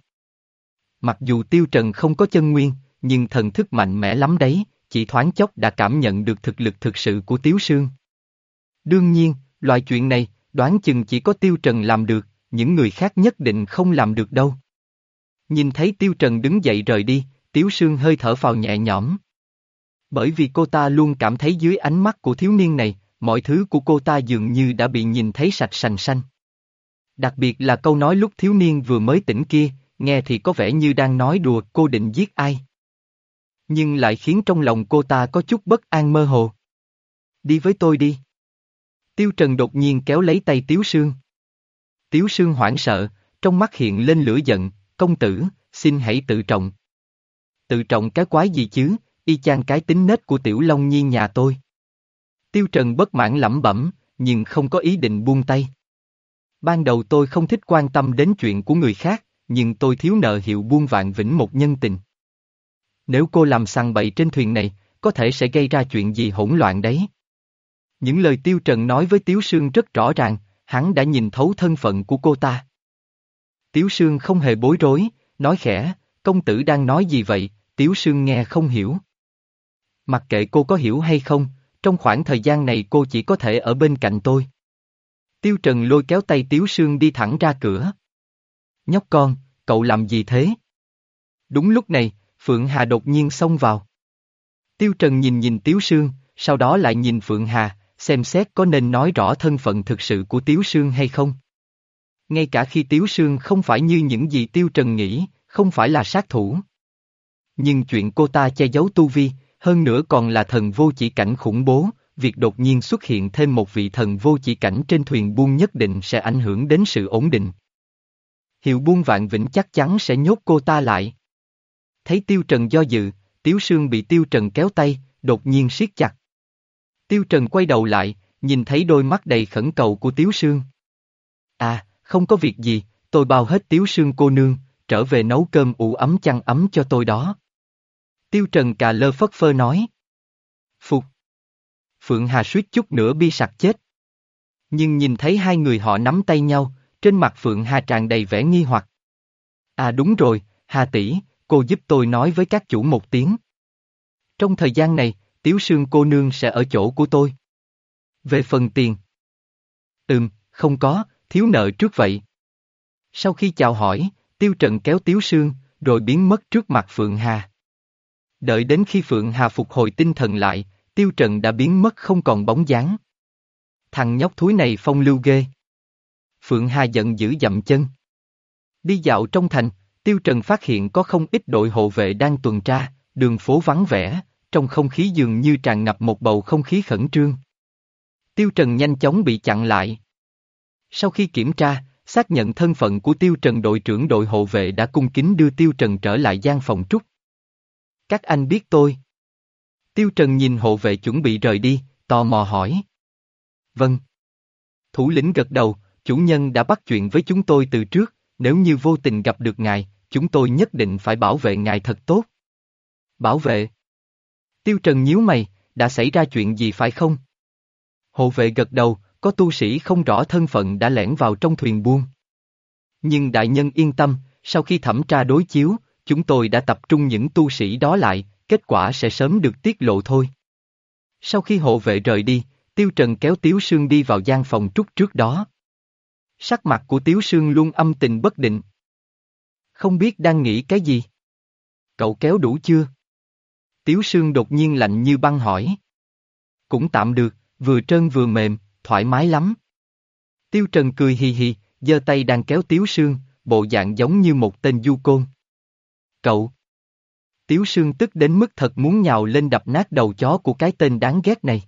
Mặc dù Tiêu Trần không có chân nguyên, nhưng thần thức mạnh mẽ lắm đấy, chỉ thoáng chốc đã cảm nhận được thực lực thực sự của Tiếu Sương. Đương nhiên, loại chuyện này, đoán chừng chỉ có Tiêu Trần làm được, những người khác nhất định không làm được đâu. Nhìn thấy Tiêu Trần đứng dậy rời đi, Tiếu Sương hơi thở phào nhẹ nhõm. Bởi vì cô ta luôn cảm thấy dưới ánh mắt của thiếu niên này, mọi thứ của cô ta dường như đã bị nhìn thấy sạch sành xanh. Đặc biệt là câu nói lúc thiếu niên vừa mới tỉnh kia, nghe thì có vẻ như đang nói đùa cô định giết ai. Nhưng lại khiến trong lòng cô ta có chút bất an mơ hồ. Đi với tôi đi. Tiêu Trần đột nhiên kéo lấy tay Tiếu Sương. Tiếu Sương hoảng sợ, trong mắt hiện lên lửa giận, công tử, xin hãy tự trọng. Tự trọng cái quái gì chứ, y chang cái tính nết của Tiểu Long Nhi nhà tôi. Tiêu Trần bất mãn lẩm bẩm, nhưng không có ý định buông tay. Ban đầu tôi không thích quan tâm đến chuyện của người khác, nhưng tôi thiếu nợ hiệu buông vạn vĩnh một nhân tình. Nếu cô làm săn bậy trên thuyền này, có thể sẽ gây ra chuyện gì hỗn loạn đấy. Những lời Tiêu Trần nói với Tiếu Sương rất rõ ràng, hắn đã nhìn thấu thân phận của cô ta. Tiếu Sương không hề bối rối, nói khẽ, công tử đang nói gì vậy, Tiếu Sương nghe không hiểu. Mặc kệ cô có hiểu hay không, trong khoảng thời gian này cô chỉ có thể ở bên cạnh tôi. Tiêu Trần lôi kéo tay Tiếu Sương đi thẳng ra cửa. Nhóc con, cậu làm gì thế? Đúng lúc này, Phượng Hà đột nhiên xông vào. Tiêu Trần nhìn nhìn Tiếu Sương, sau đó lại nhìn Phượng Hà, xem xét có nên nói rõ thân phận thực sự của Tiếu Sương hay không. Ngay cả khi Tiếu Sương không phải như những gì Tiêu Trần nghĩ, không phải là sát thủ. Nhưng chuyện cô ta che giấu tu vi, hơn nữa còn là thần vô chỉ cảnh khủng bố, việc đột nhiên xuất hiện thêm một vị thần vô chỉ cảnh trên thuyền buôn nhất định sẽ ảnh hưởng đến sự ổn định. Hiệu buôn vạn vĩnh chắc chắn sẽ nhốt cô ta lại. Thấy Tiêu Trần do dự, Tiếu Sương bị Tiêu Trần kéo tay, đột nhiên siết chặt. Tiêu Trần quay đầu lại, nhìn thấy đôi mắt đầy khẩn cầu của Tiếu Sương. À, không có việc gì, tôi bao hết Tiếu Sương cô nương, trở về nấu cơm ủ ấm chăn ấm cho tôi đó. Tiêu Trần cà lơ phất phơ nói. Phục. Phượng Hà suýt chút nữa bi sặc chết. Nhưng nhìn thấy hai người họ nắm tay nhau, trên mặt Phượng Hà tràn đầy vẻ nghi hoặc. À đúng rồi, Hà tỷ, cô giúp tôi nói với các chủ một tiếng. Trong thời gian này, Tiếu Sương cô nương sẽ ở chỗ của tôi. Về phần tiền. Ừm, không có, thiếu nợ trước vậy. Sau khi chào hỏi, Tiêu Trần kéo Tiếu Sương, rồi biến mất trước mặt Phượng Hà. Đợi đến khi Phượng Hà phục hồi tinh thần lại, Tiêu Trần đã biến mất không còn bóng dáng. Thằng nhóc thúi này phong lưu ghê. Phượng Hà giận dữ dậm chân. Đi dạo trong thành, Tiêu Trần phát hiện có không ít đội hộ vệ đang tuần tra, đường phố vắng vẻ, trong không khí dường như tràn ngập một bầu không khí khẩn trương. Tiêu Trần nhanh chóng bị chặn lại. Sau khi kiểm tra, xác nhận thân phận của Tiêu Trần đội trưởng đội hộ vệ đã cung kính đưa Tiêu Trần trở lại gian phòng trúc. Các anh biết tôi. Tiêu Trần nhìn hộ vệ chuẩn bị rời đi, tò mò hỏi. Vâng. Thủ lĩnh gật đầu, chủ nhân đã bắt chuyện với chúng tôi từ trước, nếu như vô tình gặp được ngài, chúng tôi nhất định phải bảo vệ ngài thật tốt. Bảo vệ. Tiêu Trần nhíu mày, đã xảy ra chuyện gì phải không? Hộ vệ gật đầu, có tu sĩ không rõ thân phận đã lẻn vào trong thuyền buông. Nhưng đại nhân yên tâm, sau khi thẩm tra đối chiếu, chúng tôi đã tập trung những tu sĩ đó lại, kết quả sẽ sớm được tiết lộ thôi. Sau khi hộ vệ rời đi, Tiêu Trần kéo Tiếu Sương đi vào gian phòng trúc trước đó. Sắc mặt của Tiếu Sương luôn âm tình bất định. Không biết đang nghĩ cái gì? Cậu kéo đủ chưa? Tiếu Sương đột nhiên lạnh như băng hỏi. Cũng tạm được, vừa trơn vừa mềm, thoải mái lắm. Tiêu Trần cười hì hì, giơ tay đang kéo Tiếu Sương, bộ dạng giống như một tên du côn. Cậu! Tiếu Sương tức đến mức thật muốn nhào lên đập nát đầu chó của cái tên đáng ghét này.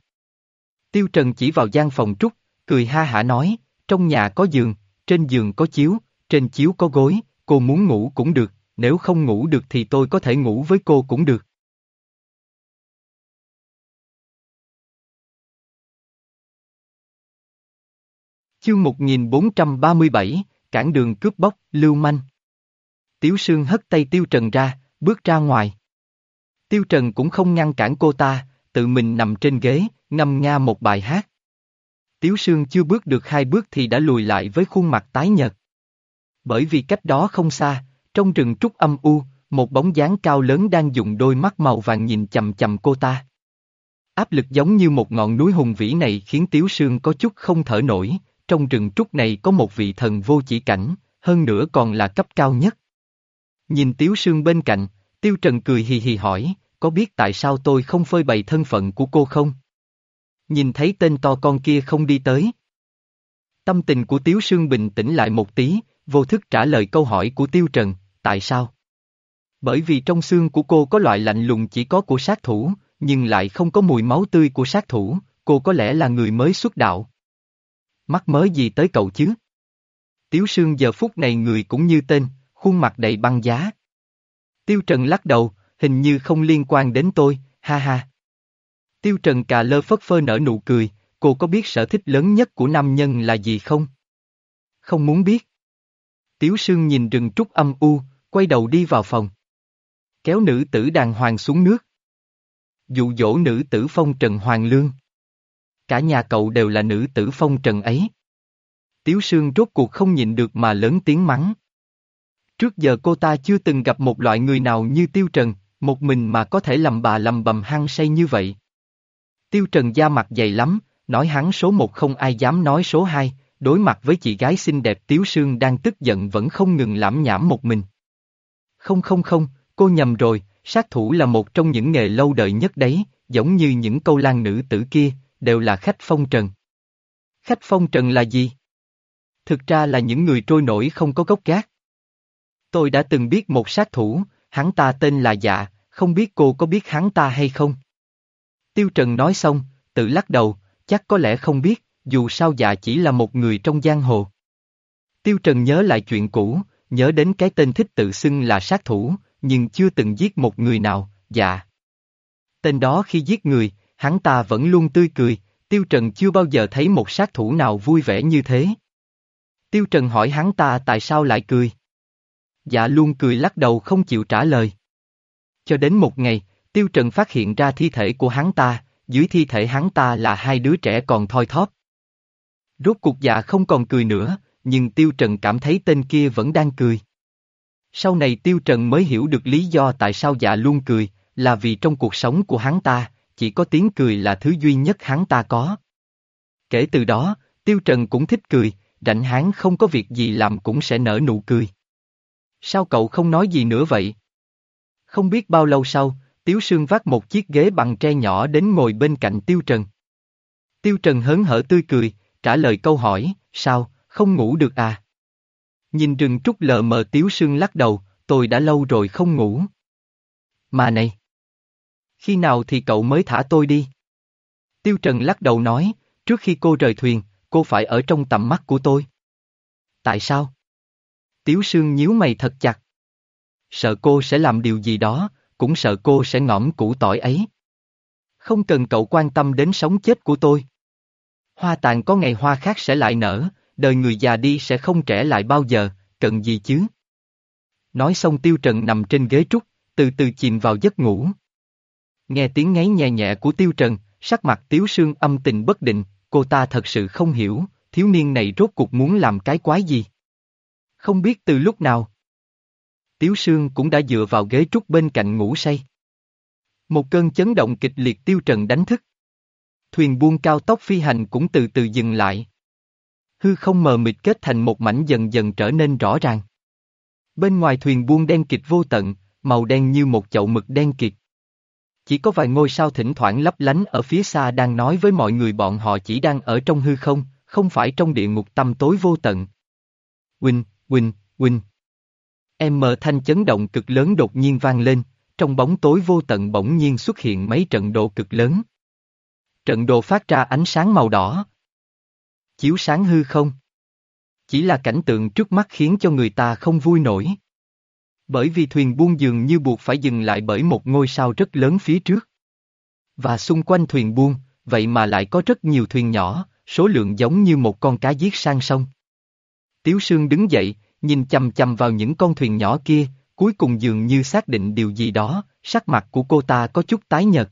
Tiêu Trần chỉ vào gian phòng trúc, cười ha hả nói, trong nhà có giường, trên giường có chiếu, trên chiếu có gối, cô muốn ngủ cũng được, nếu không ngủ được thì tôi có thể ngủ với cô cũng được. Chương 1437, cản đường cướp bóc, lưu manh. Tiếu Sương hất tay Tiêu Trần ra, bước ra ngoài. Tiêu Trần cũng không ngăn cản cô ta, tự mình nằm trên ghế, ngâm nga một bài hát. Tiếu Sương chưa bước được hai bước thì đã lùi lại với khuôn mặt tái nhợt. Bởi vì cách đó không xa, trong rừng trúc âm u, một bóng dáng cao lớn đang dùng đôi mắt màu vàng nhìn chầm chầm cô ta. Áp lực giống như một ngọn núi hùng vĩ này khiến Tiếu Sương có chút không thở nổi, trong rừng trúc này có một vị thần vô chỉ cảnh, hơn nữa còn là cấp cao nhất. Nhìn Tiếu Sương bên cạnh, Tiêu Trần cười hì hì hỏi, có biết tại sao tôi không phơi bày thân phận của cô không? Nhìn thấy tên to con kia không đi tới. Tâm tình của Tiếu Sương bình tĩnh lại một tí, vô thức trả lời câu hỏi của Tiêu Trần, tại sao? Bởi vì trong xương của cô có loại lạnh lùng chỉ có của sát thủ, nhưng lại không có mùi máu tươi của sát thủ, cô có lẽ là người mới xuất đạo. Mắc mớ gì tới cậu chứ? Tiếu Sương giờ phút này người cũng như tên, khuôn mặt đầy băng giá. Tiêu Trần lắc đầu, hình như không liên quan đến tôi, ha ha. Tiêu Trần cà lơ phất phơ nở nụ cười, cô có biết sở thích lớn nhất của nam nhân là gì không? Không muốn biết. Tiếu Sương nhìn rừng trúc âm u, quay đầu đi vào phòng. Kéo nữ tử đàng hoàng xuống nước. Dụ dỗ nữ tử phong trần hoàng lương. Cả nhà cậu đều là nữ tử phong trần ấy. Tiếu Sương rốt cuộc không nhịn được mà lớn tiếng mắng. Trước giờ cô ta chưa từng gặp một loại người nào như Tiêu Trần, một mình mà có thể lầm bà lầm bầm hăng say như vậy. Tiêu Trần da mặt dày lắm, nói hắn số một không ai dám nói số hai, đối mặt với chị gái xinh đẹp Tiếu Sương đang tức giận vẫn không ngừng lãm nhảm một mình. Không không không, cô nhầm rồi, sát thủ là một trong những nghề lâu đời nhất đấy, giống như những câu lan nữ tử kia, đều là khách phong trần. Khách phong trần là gì? Thực ra là những người trôi nổi không có gốc gác. Tôi đã từng biết một sát thủ, hắn ta tên là Dạ, không biết cô có biết hắn ta hay không? Tiêu Trần nói xong, tự lắc đầu, chắc có lẽ không biết, dù sao Dạ chỉ là một người trong giang hồ. Tiêu Trần nhớ lại chuyện cũ, nhớ đến cái tên thích tự xưng là sát thủ, nhưng chưa từng giết một người nào, Dạ. Tên đó khi giết người, hắn ta vẫn luôn tươi cười, Tiêu Trần chưa bao giờ thấy một sát thủ nào vui vẻ như thế. Tiêu Trần hỏi hắn ta tại sao lại cười. Dạ luôn cười lắc đầu không chịu trả lời. Cho đến một ngày, Tiêu Trần phát hiện ra thi thể của hắn ta, dưới thi thể hắn ta là hai đứa trẻ còn thoi thóp. Rốt cuộc dạ không còn cười nữa, nhưng Tiêu Trần cảm thấy tên kia vẫn đang cười. Sau này Tiêu Trần mới hiểu được lý do tại sao dạ luôn cười, là vì trong cuộc sống của hắn ta, chỉ có tiếng cười là thứ duy nhất hắn ta có. Kể từ đó, Tiêu Trần cũng thích cười, rảnh hắn không có việc gì làm cũng sẽ nở nụ cười. Sao cậu không nói gì nữa vậy? Không biết bao lâu sau, Tiếu Sương vác một chiếc ghế bằng tre nhỏ đến ngồi bên cạnh Tiêu Trần. Tiêu Trần hớn hở tươi cười, trả lời câu hỏi, sao, không ngủ được à? Nhìn rừng trúc lờ mờ Tiếu Sương lắc đầu, tôi đã lâu rồi không ngủ. Mà này! Khi nào thì cậu mới thả tôi đi? Tiêu Trần lắc đầu nói, trước khi cô rời thuyền, cô phải ở trong tầm mắt của tôi. Tại sao? Tiếu Sương nhíu mày thật chặt. Sợ cô sẽ làm điều gì đó, cũng sợ cô sẽ ngõm củ tỏi ấy. Không cần cậu quan tâm đến sống chết của tôi. Hoa tàn có ngày hoa khác sẽ lại nở, đời người già đi sẽ không trẻ lại bao giờ, cần gì chứ? Nói xong Tiêu Trần nằm trên ghế trúc, từ từ chìm vào giấc ngủ. Nghe tiếng ngáy nhẹ nhẹ của Tiêu Trần, sắc mặt Tiếu Sương âm tình bất định, cô ta thật sự không hiểu, thiếu niên này rốt cuộc muốn làm cái quái gì. Không biết từ lúc nào. Tiếu Sương cũng đã dựa vào ghế trúc bên cạnh ngủ say. Một cơn chấn động kịch liệt Tiêu Trần đánh thức. Thuyền buông cao tốc phi hành cũng từ từ dừng lại. Hư không mờ mịt kết thành một mảnh dần dần trở nên rõ ràng. Bên ngoài thuyền buông đen kịch vô tận, màu đen như một chậu mực đen kịt. Chỉ có vài ngôi sao thỉnh thoảng lấp lánh ở phía xa đang nói với mọi người bọn họ chỉ đang ở trong hư không, không phải trong địa ngục tâm tối vô tận. Huynh, huynh, huynh. Em mờ thanh chấn động cực lớn đột nhiên vang lên, trong bóng tối vô tận bỗng nhiên xuất hiện mấy trận đồ cực lớn. Trận đồ phát ra ánh sáng màu đỏ. Chiếu sáng hư không. Chỉ là cảnh tượng trước mắt khiến cho người ta không vui nổi. Bởi vì thuyền buông dường như buộc phải dừng lại bởi một ngôi sao rất lớn phía trước. Và xung quanh thuyền buông, vậy mà lại có rất nhiều thuyền nhỏ, số lượng giống như một con cá giết sang sông. Tiếu Sương đứng dậy, nhìn chầm chầm vào những con thuyền nhỏ kia, cuối cùng dường như xác định điều gì đó, sắc mặt của cô ta có chút tái nhợt.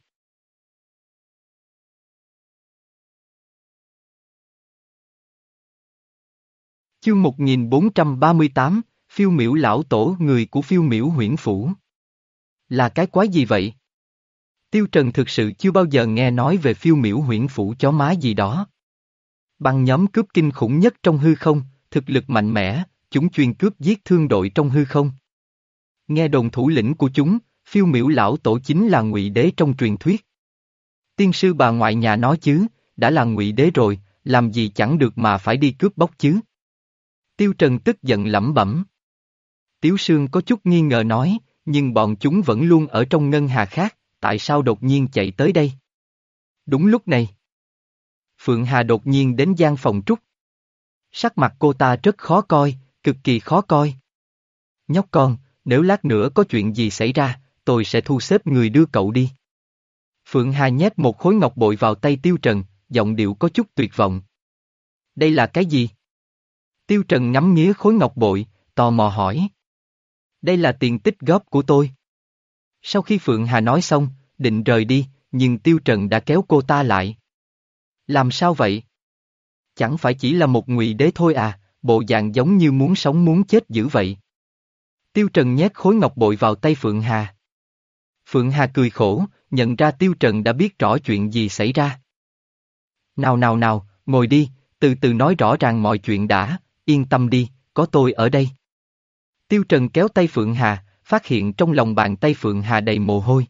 Chương 1438, phiêu miễu lão tổ người của phiêu miễu huyển phủ. Là cái quái gì vậy? Tiêu Trần thực sự chưa bao giờ nghe nói về phiêu miễu huyển phủ chó má gì đó. Băng nhóm cướp kinh khủng nhất trong hư không, thực lực mạnh mẽ, chúng chuyên cướp giết thương đội trong hư không. Nghe đồn thủ lĩnh của chúng, phiêu miểu lão tổ chính là ngụy đế trong truyền thuyết. Tiên sư bà ngoại nhà nói chứ, đã là ngụy đế rồi, làm gì chẳng được mà phải đi cướp bóc chứ. Tiêu Trần tức giận lẩm bẩm. Tiếu Sương có chút nghi ngờ nói, nhưng bọn chúng vẫn luôn ở trong ngân hà khác, tại sao đột nhiên chạy tới đây? Đúng lúc này. Phượng Hà đột nhiên đến gian phòng trúc. Sắc mặt cô ta rất khó coi, cực kỳ khó coi. Nhóc con, nếu lát nữa có chuyện gì xảy ra, tôi sẽ thu xếp người đưa cậu đi. Phượng Hà nhét một khối ngọc bội vào tay Tiêu Trần, giọng điệu có chút tuyệt vọng. Đây là cái gì? Tiêu Trần ngắm nghía khối ngọc bội, tò mò hỏi. Đây là tiền tích góp của tôi. Sau khi Phượng Hà nói xong, định rời đi, nhưng Tiêu Trần đã kéo cô ta lại. Làm sao vậy? Chẳng phải chỉ là một ngụy đế thôi à, bộ dạng giống như muốn sống muốn chết dữ vậy. Tiêu Trần nhét khối ngọc bội vào tay Phượng Hà. Phượng Hà cười khổ, nhận ra Tiêu Trần đã biết rõ chuyện gì xảy ra. Nào nào nào, ngồi đi, từ từ nói rõ ràng mọi chuyện đã, yên tâm đi, có tôi ở đây. Tiêu Trần kéo tay Phượng Hà, phát hiện trong lòng bàn tay Phượng Hà đầy mồ hôi.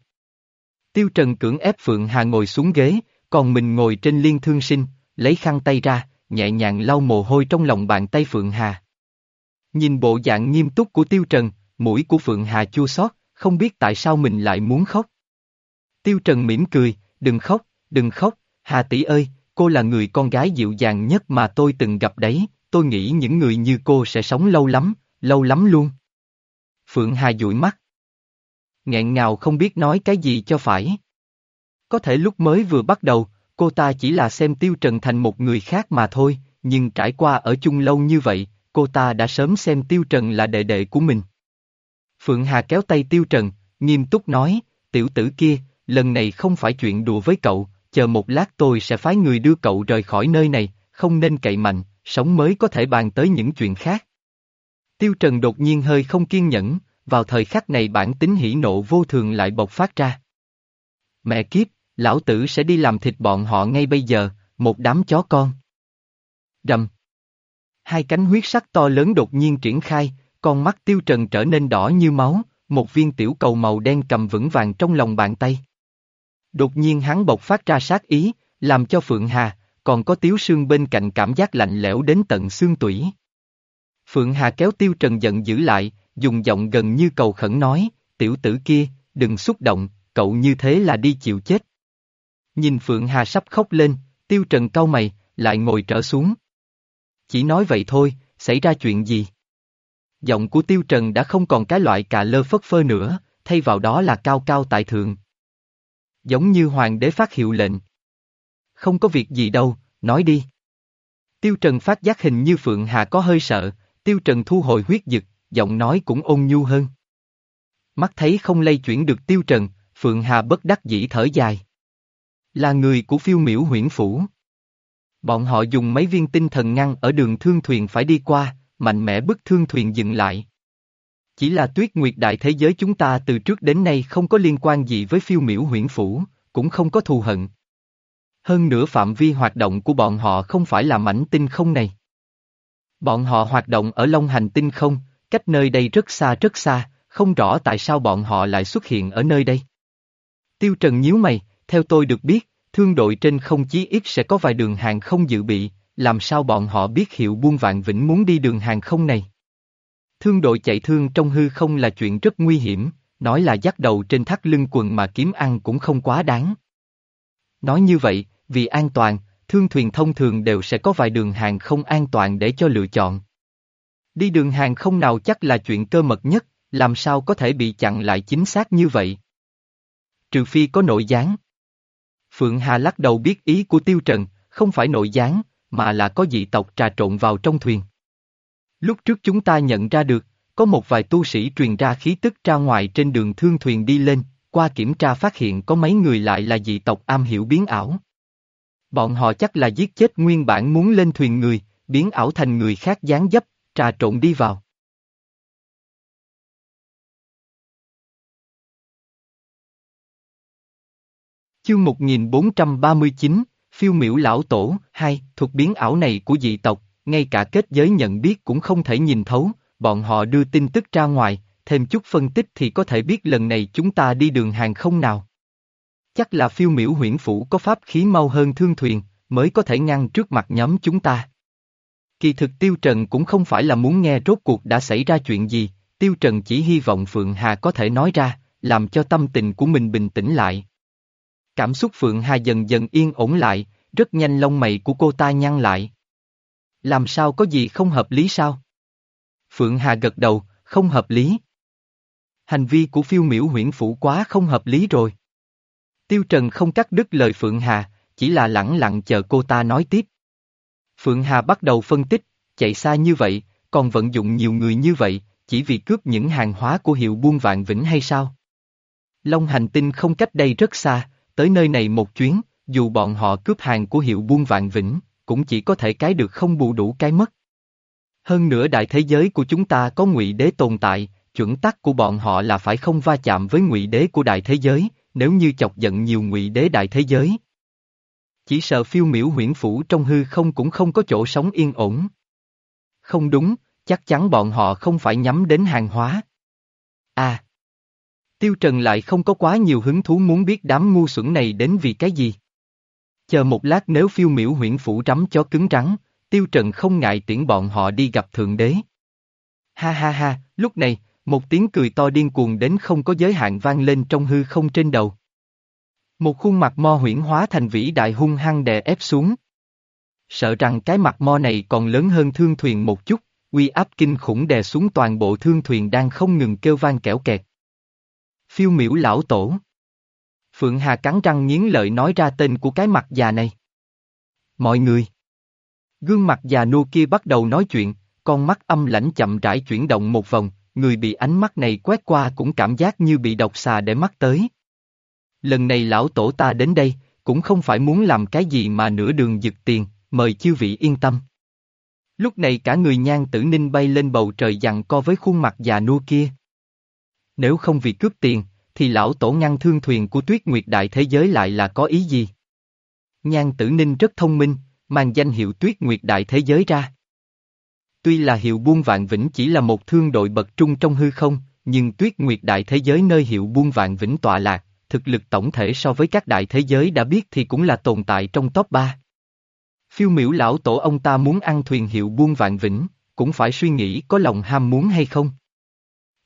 Tiêu Trần cưỡng ép Phượng Hà ngồi xuống ghế, còn mình ngồi trên liên thương sinh, lấy khăn tay ra, nhẹ nhàng lau mồ hôi trong lòng bàn tay Phượng Hà. Nhìn bộ dạng nghiêm túc của Tiêu Trần, mũi của Phượng Hà chua xót, không biết tại sao mình lại muốn khóc. Tiêu Trần mỉm cười, đừng khóc, đừng khóc, Hà tỷ ơi, cô là người con gái dịu dàng nhất mà tôi từng gặp đấy, tôi nghĩ những người như cô sẽ sống lâu lắm, lâu lắm luôn. Phượng Hà dụi mắt. Nghẹn ngào không biết nói cái gì cho phải. Có thể lúc mới vừa bắt đầu, cô ta chỉ là xem Tiêu Trần thành một người khác mà thôi, nhưng trải qua ở chung lâu như vậy, cô ta đã sớm xem Tiêu Trần là đệ đệ của mình. Phượng Hà kéo tay Tiêu Trần, nghiêm túc nói, tiểu tử kia, lần này không phải chuyện đùa với cậu, chờ một lát tôi sẽ phái người đưa cậu rời khỏi nơi này, không nên cậy mạnh, sống mới có thể bàn tới những chuyện khác. Tiêu Trần đột nhiên hơi không kiên nhẫn, vào thời khắc này bản tính hỉ nộ vô thường lại bộc phát ra. Mẹ kiếp, lão tử sẽ đi làm thịt bọn họ ngay bây giờ, một đám chó con. Rầm. Hai cánh huyết sắc to lớn đột nhiên triển khai, con mắt tiêu trần trở nên đỏ như máu, một viên tiểu cầu màu đen cầm vững vàng trong lòng bàn tay. Đột nhiên hắn bộc phát ra sát ý, làm cho Phượng Hà, còn có tiếu sương bên cạnh cảm giác lạnh lẽo đến tận xương tủy. Phượng Hà kéo tiêu trần giận giữ lại, dùng giọng gần như cầu khẩn nói, tiểu tử kia, đừng xúc động, cậu như thế là đi chịu chết. Nhìn Phượng Hà sắp khóc lên, Tiêu Trần cau mày, lại ngồi trở xuống. Chỉ nói vậy thôi, xảy ra chuyện gì? Giọng của Tiêu Trần đã không còn cái loại cà lơ phất phơ nữa, thay vào đó là cao cao tại thượng. Giống như hoàng đế phát hiệu lệnh. Không có việc gì đâu, nói đi. Tiêu Trần phát giác hình như Phượng Hà có hơi sợ, Tiêu Trần thu hồi huyết dực, giọng nói cũng ôn nhu hơn. Mắt thấy không lây chuyển được Tiêu Trần, Phượng Hà bất đắc dĩ thở dài. Là người của phiêu miểu huyển phủ. Bọn họ dùng mấy viên tinh thần ngăn ở đường thương thuyền phải đi qua, mạnh mẽ bức thương thuyền dừng lại. Chỉ là tuyết nguyệt đại thế giới chúng ta từ trước đến nay không có liên quan gì với phiêu miểu huyển phủ, cũng không có thù hận. Hơn nữa phạm vi hoạt động của bọn họ không phải là mảnh tinh không này. Bọn họ hoạt động ở Long Hành tinh không, cách nơi đây rất xa rất xa, không rõ tại sao bọn họ lại xuất hiện ở nơi đây. Tiêu Trần nhíu mày, theo tôi được biết, thương đội trên không chí ít sẽ có vài đường hàng không dự bị, làm sao bọn họ biết hiệu buôn vạn vĩnh muốn đi đường hàng không này. Thương đội chạy thương trong hư không là chuyện rất nguy hiểm, nói là dắt đầu trên thắt lưng quần mà kiếm ăn cũng không quá đáng. Nói như vậy, vì an toàn, thương thuyền thông thường đều sẽ có vài đường hàng không an toàn để cho lựa chọn. Đi đường hàng không nào chắc là chuyện cơ mật nhất, làm sao có thể bị chặn lại chính xác như vậy? Trừ phi có nội gián. Phượng Hà lắc đầu biết ý của Tiêu Trần, không phải nội gián, mà là có dị tộc trà trộn vào trong thuyền. Lúc trước chúng ta nhận ra được, có một vài tu sĩ truyền ra khí tức ra ngoài trên đường thương thuyền đi lên, qua kiểm tra phát hiện có mấy người lại là dị tộc am hiểu biến ảo. Bọn họ chắc là giết chết nguyên bản muốn lên thuyền người, biến ảo thành người khác dáng dấp, trà trộn đi vào. Chương 1439, phiêu miểu lão tổ, hai, thuộc biến ảo này của dị tộc, ngay cả kết giới nhận biết cũng không thể nhìn thấu, bọn họ đưa tin tức ra ngoài, thêm chút phân tích thì có thể biết lần này chúng ta đi đường hàng không nào. Chắc là phiêu miểu huyển phủ có pháp khí mau hơn thương thuyền, mới có thể ngăn trước mặt nhóm chúng ta. Kỳ thực Tiêu Trần cũng không phải là muốn nghe rốt cuộc đã xảy ra chuyện gì, Tiêu Trần chỉ hy vọng Phượng Hà có thể nói ra, làm cho tâm tình của mình bình tĩnh lại. Cảm xúc Phượng Hà dần dần yên ổn lại, rất nhanh lông mày của cô ta nhăn lại. Làm sao có gì không hợp lý sao? Phượng Hà gật đầu, không hợp lý. Hành vi của phiêu miểu huyển phủ quá không hợp lý rồi. Tiêu Trần không cắt đứt lời Phượng Hà, chỉ là lẳng lặng chờ cô ta nói tiếp. Phượng Hà bắt đầu phân tích, chạy xa như vậy, còn vận dụng nhiều người như vậy, chỉ vì cướp những hàng hóa của hiệu buôn vạn vĩnh hay sao? Long hành tinh không cách đây rất xa, tới nơi này một chuyến, dù bọn họ cướp hàng của hiệu buôn vạn vĩnh, cũng chỉ có thể cái được không bù đủ cái mất. Hơn nữa đại thế giới của chúng ta có ngụy đế tồn tại, chuẩn tắc của bọn họ là phải không va chạm với ngụy đế của đại thế giới, nếu như chọc giận nhiều ngụy đế đại thế giới. Chỉ sợ phiêu miểu huyễn phủ trong hư không cũng không có chỗ sống yên ổn. Không đúng, chắc chắn bọn họ không phải nhắm đến hàng hóa. À! Tiêu Trần lại không có quá nhiều hứng thú muốn biết đám ngu xuẩn này đến vì cái gì. Chờ một lát nếu phiêu miểu huyễn phủ rắm cho cứng rắn, Tiêu Trần không ngại tiễn bọn họ đi gặp Thượng Đế. Ha ha ha, lúc này, một tiếng cười to điên cuồng đến không có giới hạn vang lên trong hư không trên đầu. Một khuôn mặt mo huyễn hóa thành vĩ đại hung hăng đè ép xuống. Sợ rằng cái mặt mo này còn lớn hơn thương thuyền một chút, uy áp kinh khủng đè xuống toàn bộ thương thuyền đang không ngừng kêu vang kẻo kẹt. Phiêu miễu lão tổ. Phượng Hà cắn răng nghiến lợi nói ra tên của cái mặt già này. Mọi người. Gương mặt già nua kia bắt đầu nói chuyện, con mắt âm lãnh chậm rãi chuyển động một vòng, người bị ánh mắt này quét qua cũng cảm giác như bị độc xà để mắt tới. Lần này lão tổ ta đến đây, cũng không phải muốn làm cái gì mà nửa đường giật tiền, mời chư vị yên tâm. Lúc này cả người nhan tử ninh bay lên bầu trời dặn co với khuôn mặt già nua kia. Nếu không vì cướp tiền, thì lão tổ ngăn thương thuyền của tuyết nguyệt đại thế giới lại là có ý gì? Nhan tử ninh rất thông minh, mang danh hiệu tuyết nguyệt đại thế giới ra. Tuy là hiệu buôn vạn vĩnh chỉ là một thương đội bậc trung trong hư không, nhưng tuyết nguyệt đại thế giới nơi hiệu buôn vạn vĩnh tọa lạc, thực lực tổng thể so với các đại thế giới đã biết thì cũng là tồn tại trong top 3. Phiêu miểu lão tổ ông ta muốn ăn thuyền hiệu buôn vạn vĩnh, cũng phải suy nghĩ có lòng ham muốn hay không.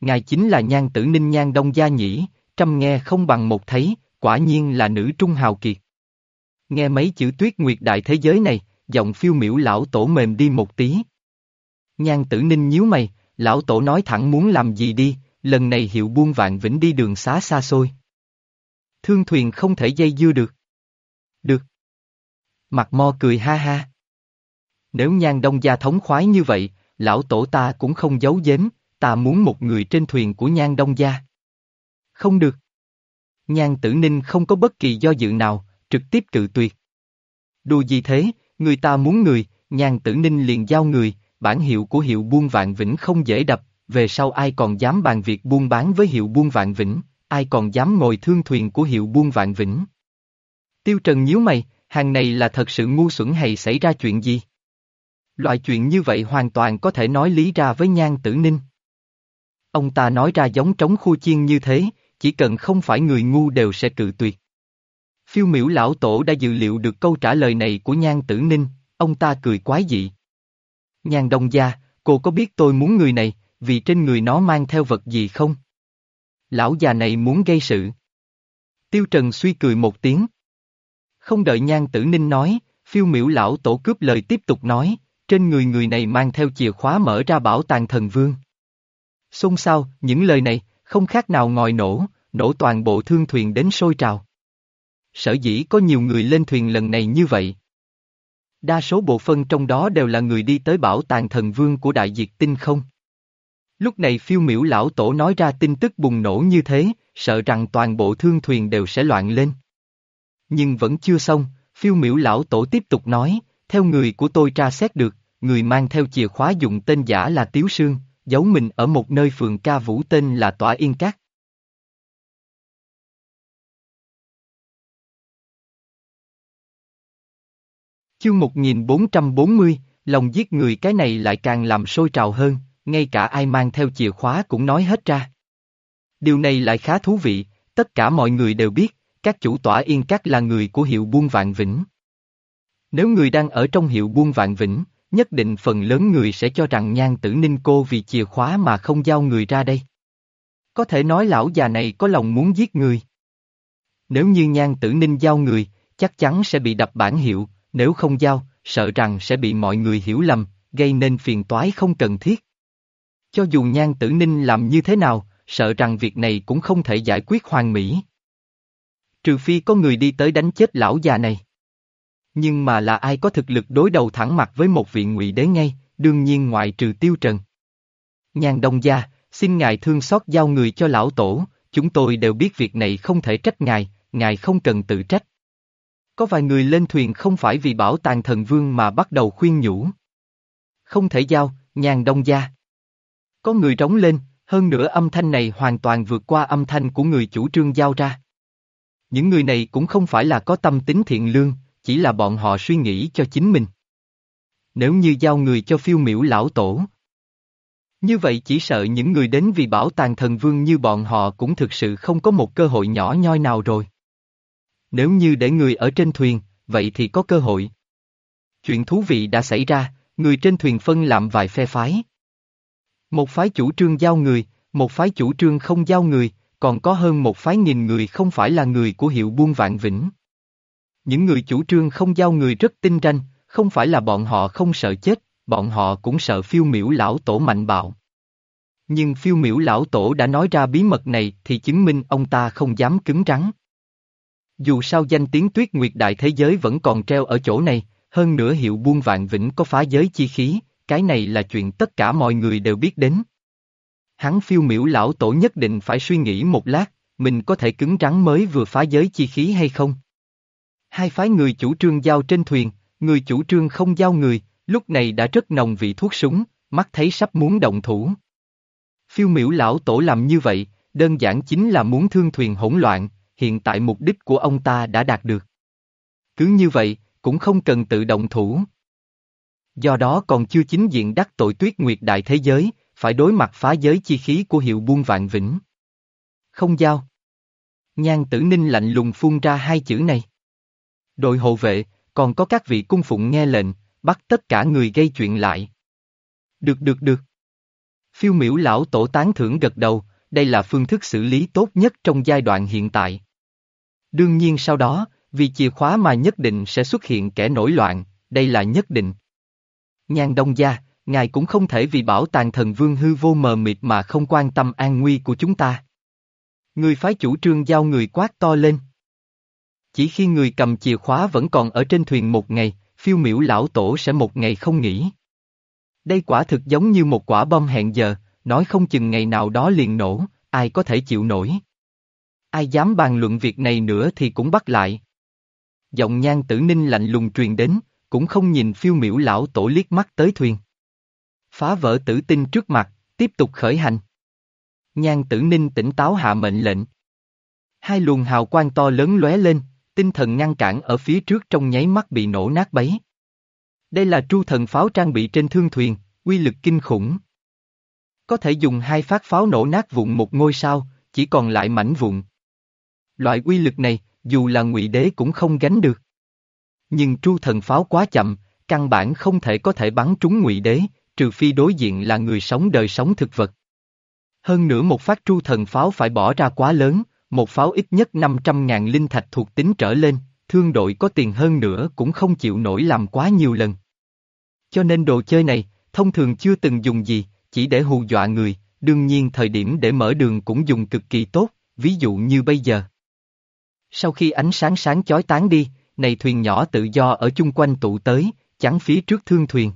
ngài chính là nhan tử ninh nhan đông gia nhỉ, trăm nghe không bằng một thấy, quả nhiên là nữ trung hào kiệt. Nghe mấy chữ tuyết nguyệt đại thế giới này, giọng phiêu miểu lão tổ mềm đi một tí. Nhan tử ninh nhíu mày, lão tổ nói thẳng muốn làm gì đi, lần này hiệu buôn vạn vĩnh đi đường xá xa xôi. Thương thuyền không thể dây dưa được. Được. Mặt mo cười ha ha. Nếu nhan đông gia thống khoái như vậy, lão tổ ta cũng không giấu giếm, ta muốn một người trên thuyền của nhan đông gia. Không được. Nhan tử ninh không có bất kỳ do dự nào, trực tiếp cự tuyệt. Đùa gì thế, người ta muốn người, nhan tử ninh liền giao người, bản hiệu của hiệu buôn vạn vĩnh không dễ đập, về sau ai còn dám bàn việc buôn bán với hiệu buôn vạn vĩnh, ai còn dám ngồi thương thuyền của hiệu buôn vạn vĩnh. Tiêu Trần nhíu mày, hàng này là thật sự ngu xuẩn hay xảy ra chuyện gì? Loại chuyện như vậy hoàn toàn có thể nói lý ra với nhan tử ninh. Ông ta nói ra giống trống khu chiên như thế, chỉ cần không phải người ngu đều sẽ cự tuyệt. Phiêu miểu lão tổ đã dự liệu được câu trả lời này của nhan tử ninh, ông ta cười quái dị. Nhan đông gia, cô có biết tôi muốn người này, vì trên người nó mang theo vật gì không? Lão già này muốn gây sự. Tiêu Trần suy cười một tiếng. Không đợi nhan tử ninh nói, phiêu miểu lão tổ cướp lời tiếp tục nói, trên người người này mang theo chìa khóa mở ra bảo tàng thần vương. Xôn xao, những lời này, không khác nào ngòi nổ, nổ toàn bộ thương thuyền đến sôi trào. Sở dĩ có nhiều người lên thuyền lần này như vậy. Đa số bộ phân trong đó đều là người đi tới bảo tàng thần vương của đại diệt tinh không. Lúc này phiêu miểu lão tổ nói ra tin tức bùng nổ như thế, sợ rằng toàn bộ thương thuyền đều sẽ loạn lên. Nhưng vẫn chưa xong, phiêu miểu lão tổ tiếp tục nói, theo người của tôi tra xét được, người mang theo chìa khóa dùng tên giả là Tiếu Sương, giấu mình ở một nơi phường ca vũ tên là Tỏa Yên Cát. Chương 1440, lòng giết người cái này lại càng làm sôi trào hơn, ngay cả ai mang theo chìa khóa cũng nói hết ra. Điều này lại khá thú vị, tất cả mọi người đều biết, các chủ tỏa yên các là người của hiệu buôn vạn vĩnh. Nếu người đang ở trong hiệu buôn vạn vĩnh, nhất định phần lớn người sẽ cho rằng nhan tử ninh cô vì chìa khóa mà không giao người ra đây. Có thể nói lão già này có lòng muốn giết người. Nếu như nhan tử ninh giao người, chắc chắn sẽ bị đập bản hiệu, nếu không giao, sợ rằng sẽ bị mọi người hiểu lầm, gây nên phiền toái không cần thiết. Cho dù nhan tử ninh làm như thế nào, sợ rằng việc này cũng không thể giải quyết hoàn mỹ. Trừ phi có người đi tới đánh chết lão già này. Nhưng mà là ai có thực lực đối đầu thẳng mặt với một vị ngụy đế ngay, đương nhiên ngoại trừ tiêu trần. Nhan đông gia, xin ngài thương xót giao người cho lão tổ, chúng tôi đều biết việc này không thể trách ngài, ngài không cần tự trách. Có vài người lên thuyền không phải vì bảo tàng thần vương mà bắt đầu khuyên nhủ. Không thể giao, nhàn đông gia. Có người trống lên, hơn nữa âm thanh này hoàn toàn vượt qua âm thanh của người chủ trương giao ra. Những người này cũng không phải là có tâm tính thiện lương, chỉ là bọn họ suy nghĩ cho chính mình. Nếu như giao người cho phiêu miễu lão tổ. Như vậy chỉ sợ những người đến vì bảo tàng thần vương như bọn họ cũng thực sự không có một cơ hội nhỏ nhoi nào rồi. Nếu như để người ở trên thuyền, vậy thì có cơ hội. Chuyện thú vị đã xảy ra, người trên thuyền phân làm vài phe phái. Một phái chủ trương giao người, một phái chủ trương không giao người, còn có hơn một phái nghìn người không phải là người của hiệu buôn vạn vĩnh. Những người chủ trương không giao người rất tinh ranh, không phải là bọn họ không sợ chết, bọn họ cũng sợ phiêu miểu lão tổ mạnh bạo. Nhưng phiêu miểu lão tổ đã nói ra bí mật này thì chứng minh ông ta không dám cứng rắn. Dù sao danh tiếng tuyết nguyệt đại thế giới vẫn còn treo ở chỗ này, hơn nữa hiệu buôn vạn vĩnh có phá giới chi khí, cái này là chuyện tất cả mọi người đều biết đến. Hắn phiêu miểu lão tổ nhất định phải suy nghĩ một lát, mình có thể cứng rắn mới vừa phá giới chi khí hay không? Hai phái người chủ trương giao trên thuyền, người chủ trương không giao người, lúc này đã rất nồng vị thuốc súng, mắt thấy sắp muốn động thủ. Phiêu miểu lão tổ làm như vậy, đơn giản chính là muốn thương thuyền hỗn loạn, hiện tại mục đích của ông ta đã đạt được. Cứ như vậy, cũng không cần tự động thủ. Do đó còn chưa chính diện đắc tội tuyết nguyệt đại thế giới, phải đối mặt phá giới chi khí của hiệu buôn vạn vĩnh. Không giao. Nhan tử ninh lạnh lùng phun ra hai chữ này. Đội hộ vệ, còn có các vị cung phụng nghe lệnh, bắt tất cả người gây chuyện lại. Được được được. Phiêu miểu lão tổ tán thưởng gật đầu, đây là phương thức xử lý tốt nhất trong giai đoạn hiện tại. Đương nhiên sau đó, vì chìa khóa mà nhất định sẽ xuất hiện kẻ nổi loạn, đây là nhất định. Nhan đông gia, ngài cũng không thể vì bảo tàng thần vương hư vô mờ mịt mà không quan tâm an nguy của chúng ta. Người phái chủ trương giao người quát to lên. Chỉ khi người cầm chìa khóa vẫn còn ở trên thuyền một ngày, phiêu miểu lão tổ sẽ một ngày không nghỉ. Đây quả thực giống như một quả bom hẹn giờ, nói không chừng ngày nào đó liền nổ, ai có thể chịu nổi. Ai dám bàn luận việc này nữa thì cũng bắt lại. Giọng nhan tử ninh lạnh lùng truyền đến, cũng không nhìn phiêu miểu lão tổ liếc mắt tới thuyền. Phá vỡ tử tinh trước mặt, tiếp tục khởi hành. Nhan tử ninh tỉnh táo hạ mệnh lệnh. Hai luồng hào quang to lớn lóe lên, tinh thần ngăn cản ở phía trước trong nháy mắt bị nổ nát bấy. Đây là tru thần pháo trang bị trên thương thuyền, uy lực kinh khủng. Có thể dùng hai phát pháo nổ nát vụn một ngôi sao, chỉ còn lại mảnh vụn. Loại uy lực này, dù là ngụy đế cũng không gánh được. Nhưng tru thần pháo quá chậm, căn bản không thể có thể bắn trúng ngụy đế, trừ phi đối diện là người sống đời sống thực vật. Hơn nữa một phát tru thần pháo phải bỏ ra quá lớn, một pháo ít nhất 500.000 linh thạch thuộc tính trở lên, thương đội có tiền hơn nữa cũng không chịu nổi làm quá nhiều lần. Cho nên đồ chơi này, thông thường chưa từng dùng gì, chỉ để hù dọa người, đương nhiên thời điểm để mở đường cũng dùng cực kỳ tốt, ví dụ như bây giờ. Sau khi ánh sáng sáng chói tán đi, này thuyền nhỏ tự do ở chung quanh tụ tới, chắn phía trước thương thuyền.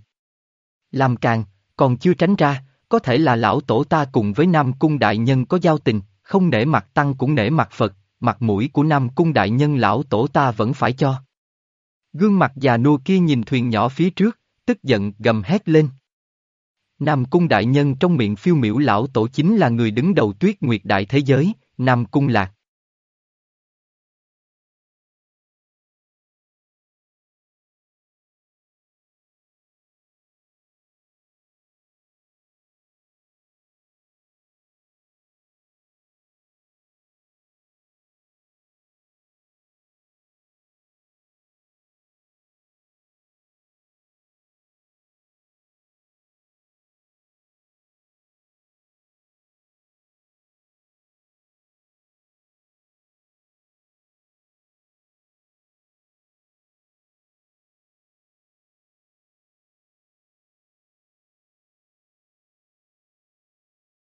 Làm càng, còn chưa tránh ra, có thể là lão tổ ta cùng với Nam Cung Đại Nhân có giao tình, không nể mặt tăng cũng nể mặt Phật, mặt mũi của Nam Cung Đại Nhân lão tổ ta vẫn phải cho. Gương mặt già nua kia nhìn thuyền nhỏ phía trước, tức giận gầm hét lên. Nam Cung Đại Nhân trong miệng phiêu miểu lão tổ chính là người đứng đầu tuyết nguyệt đại thế giới, Nam Cung Lạc.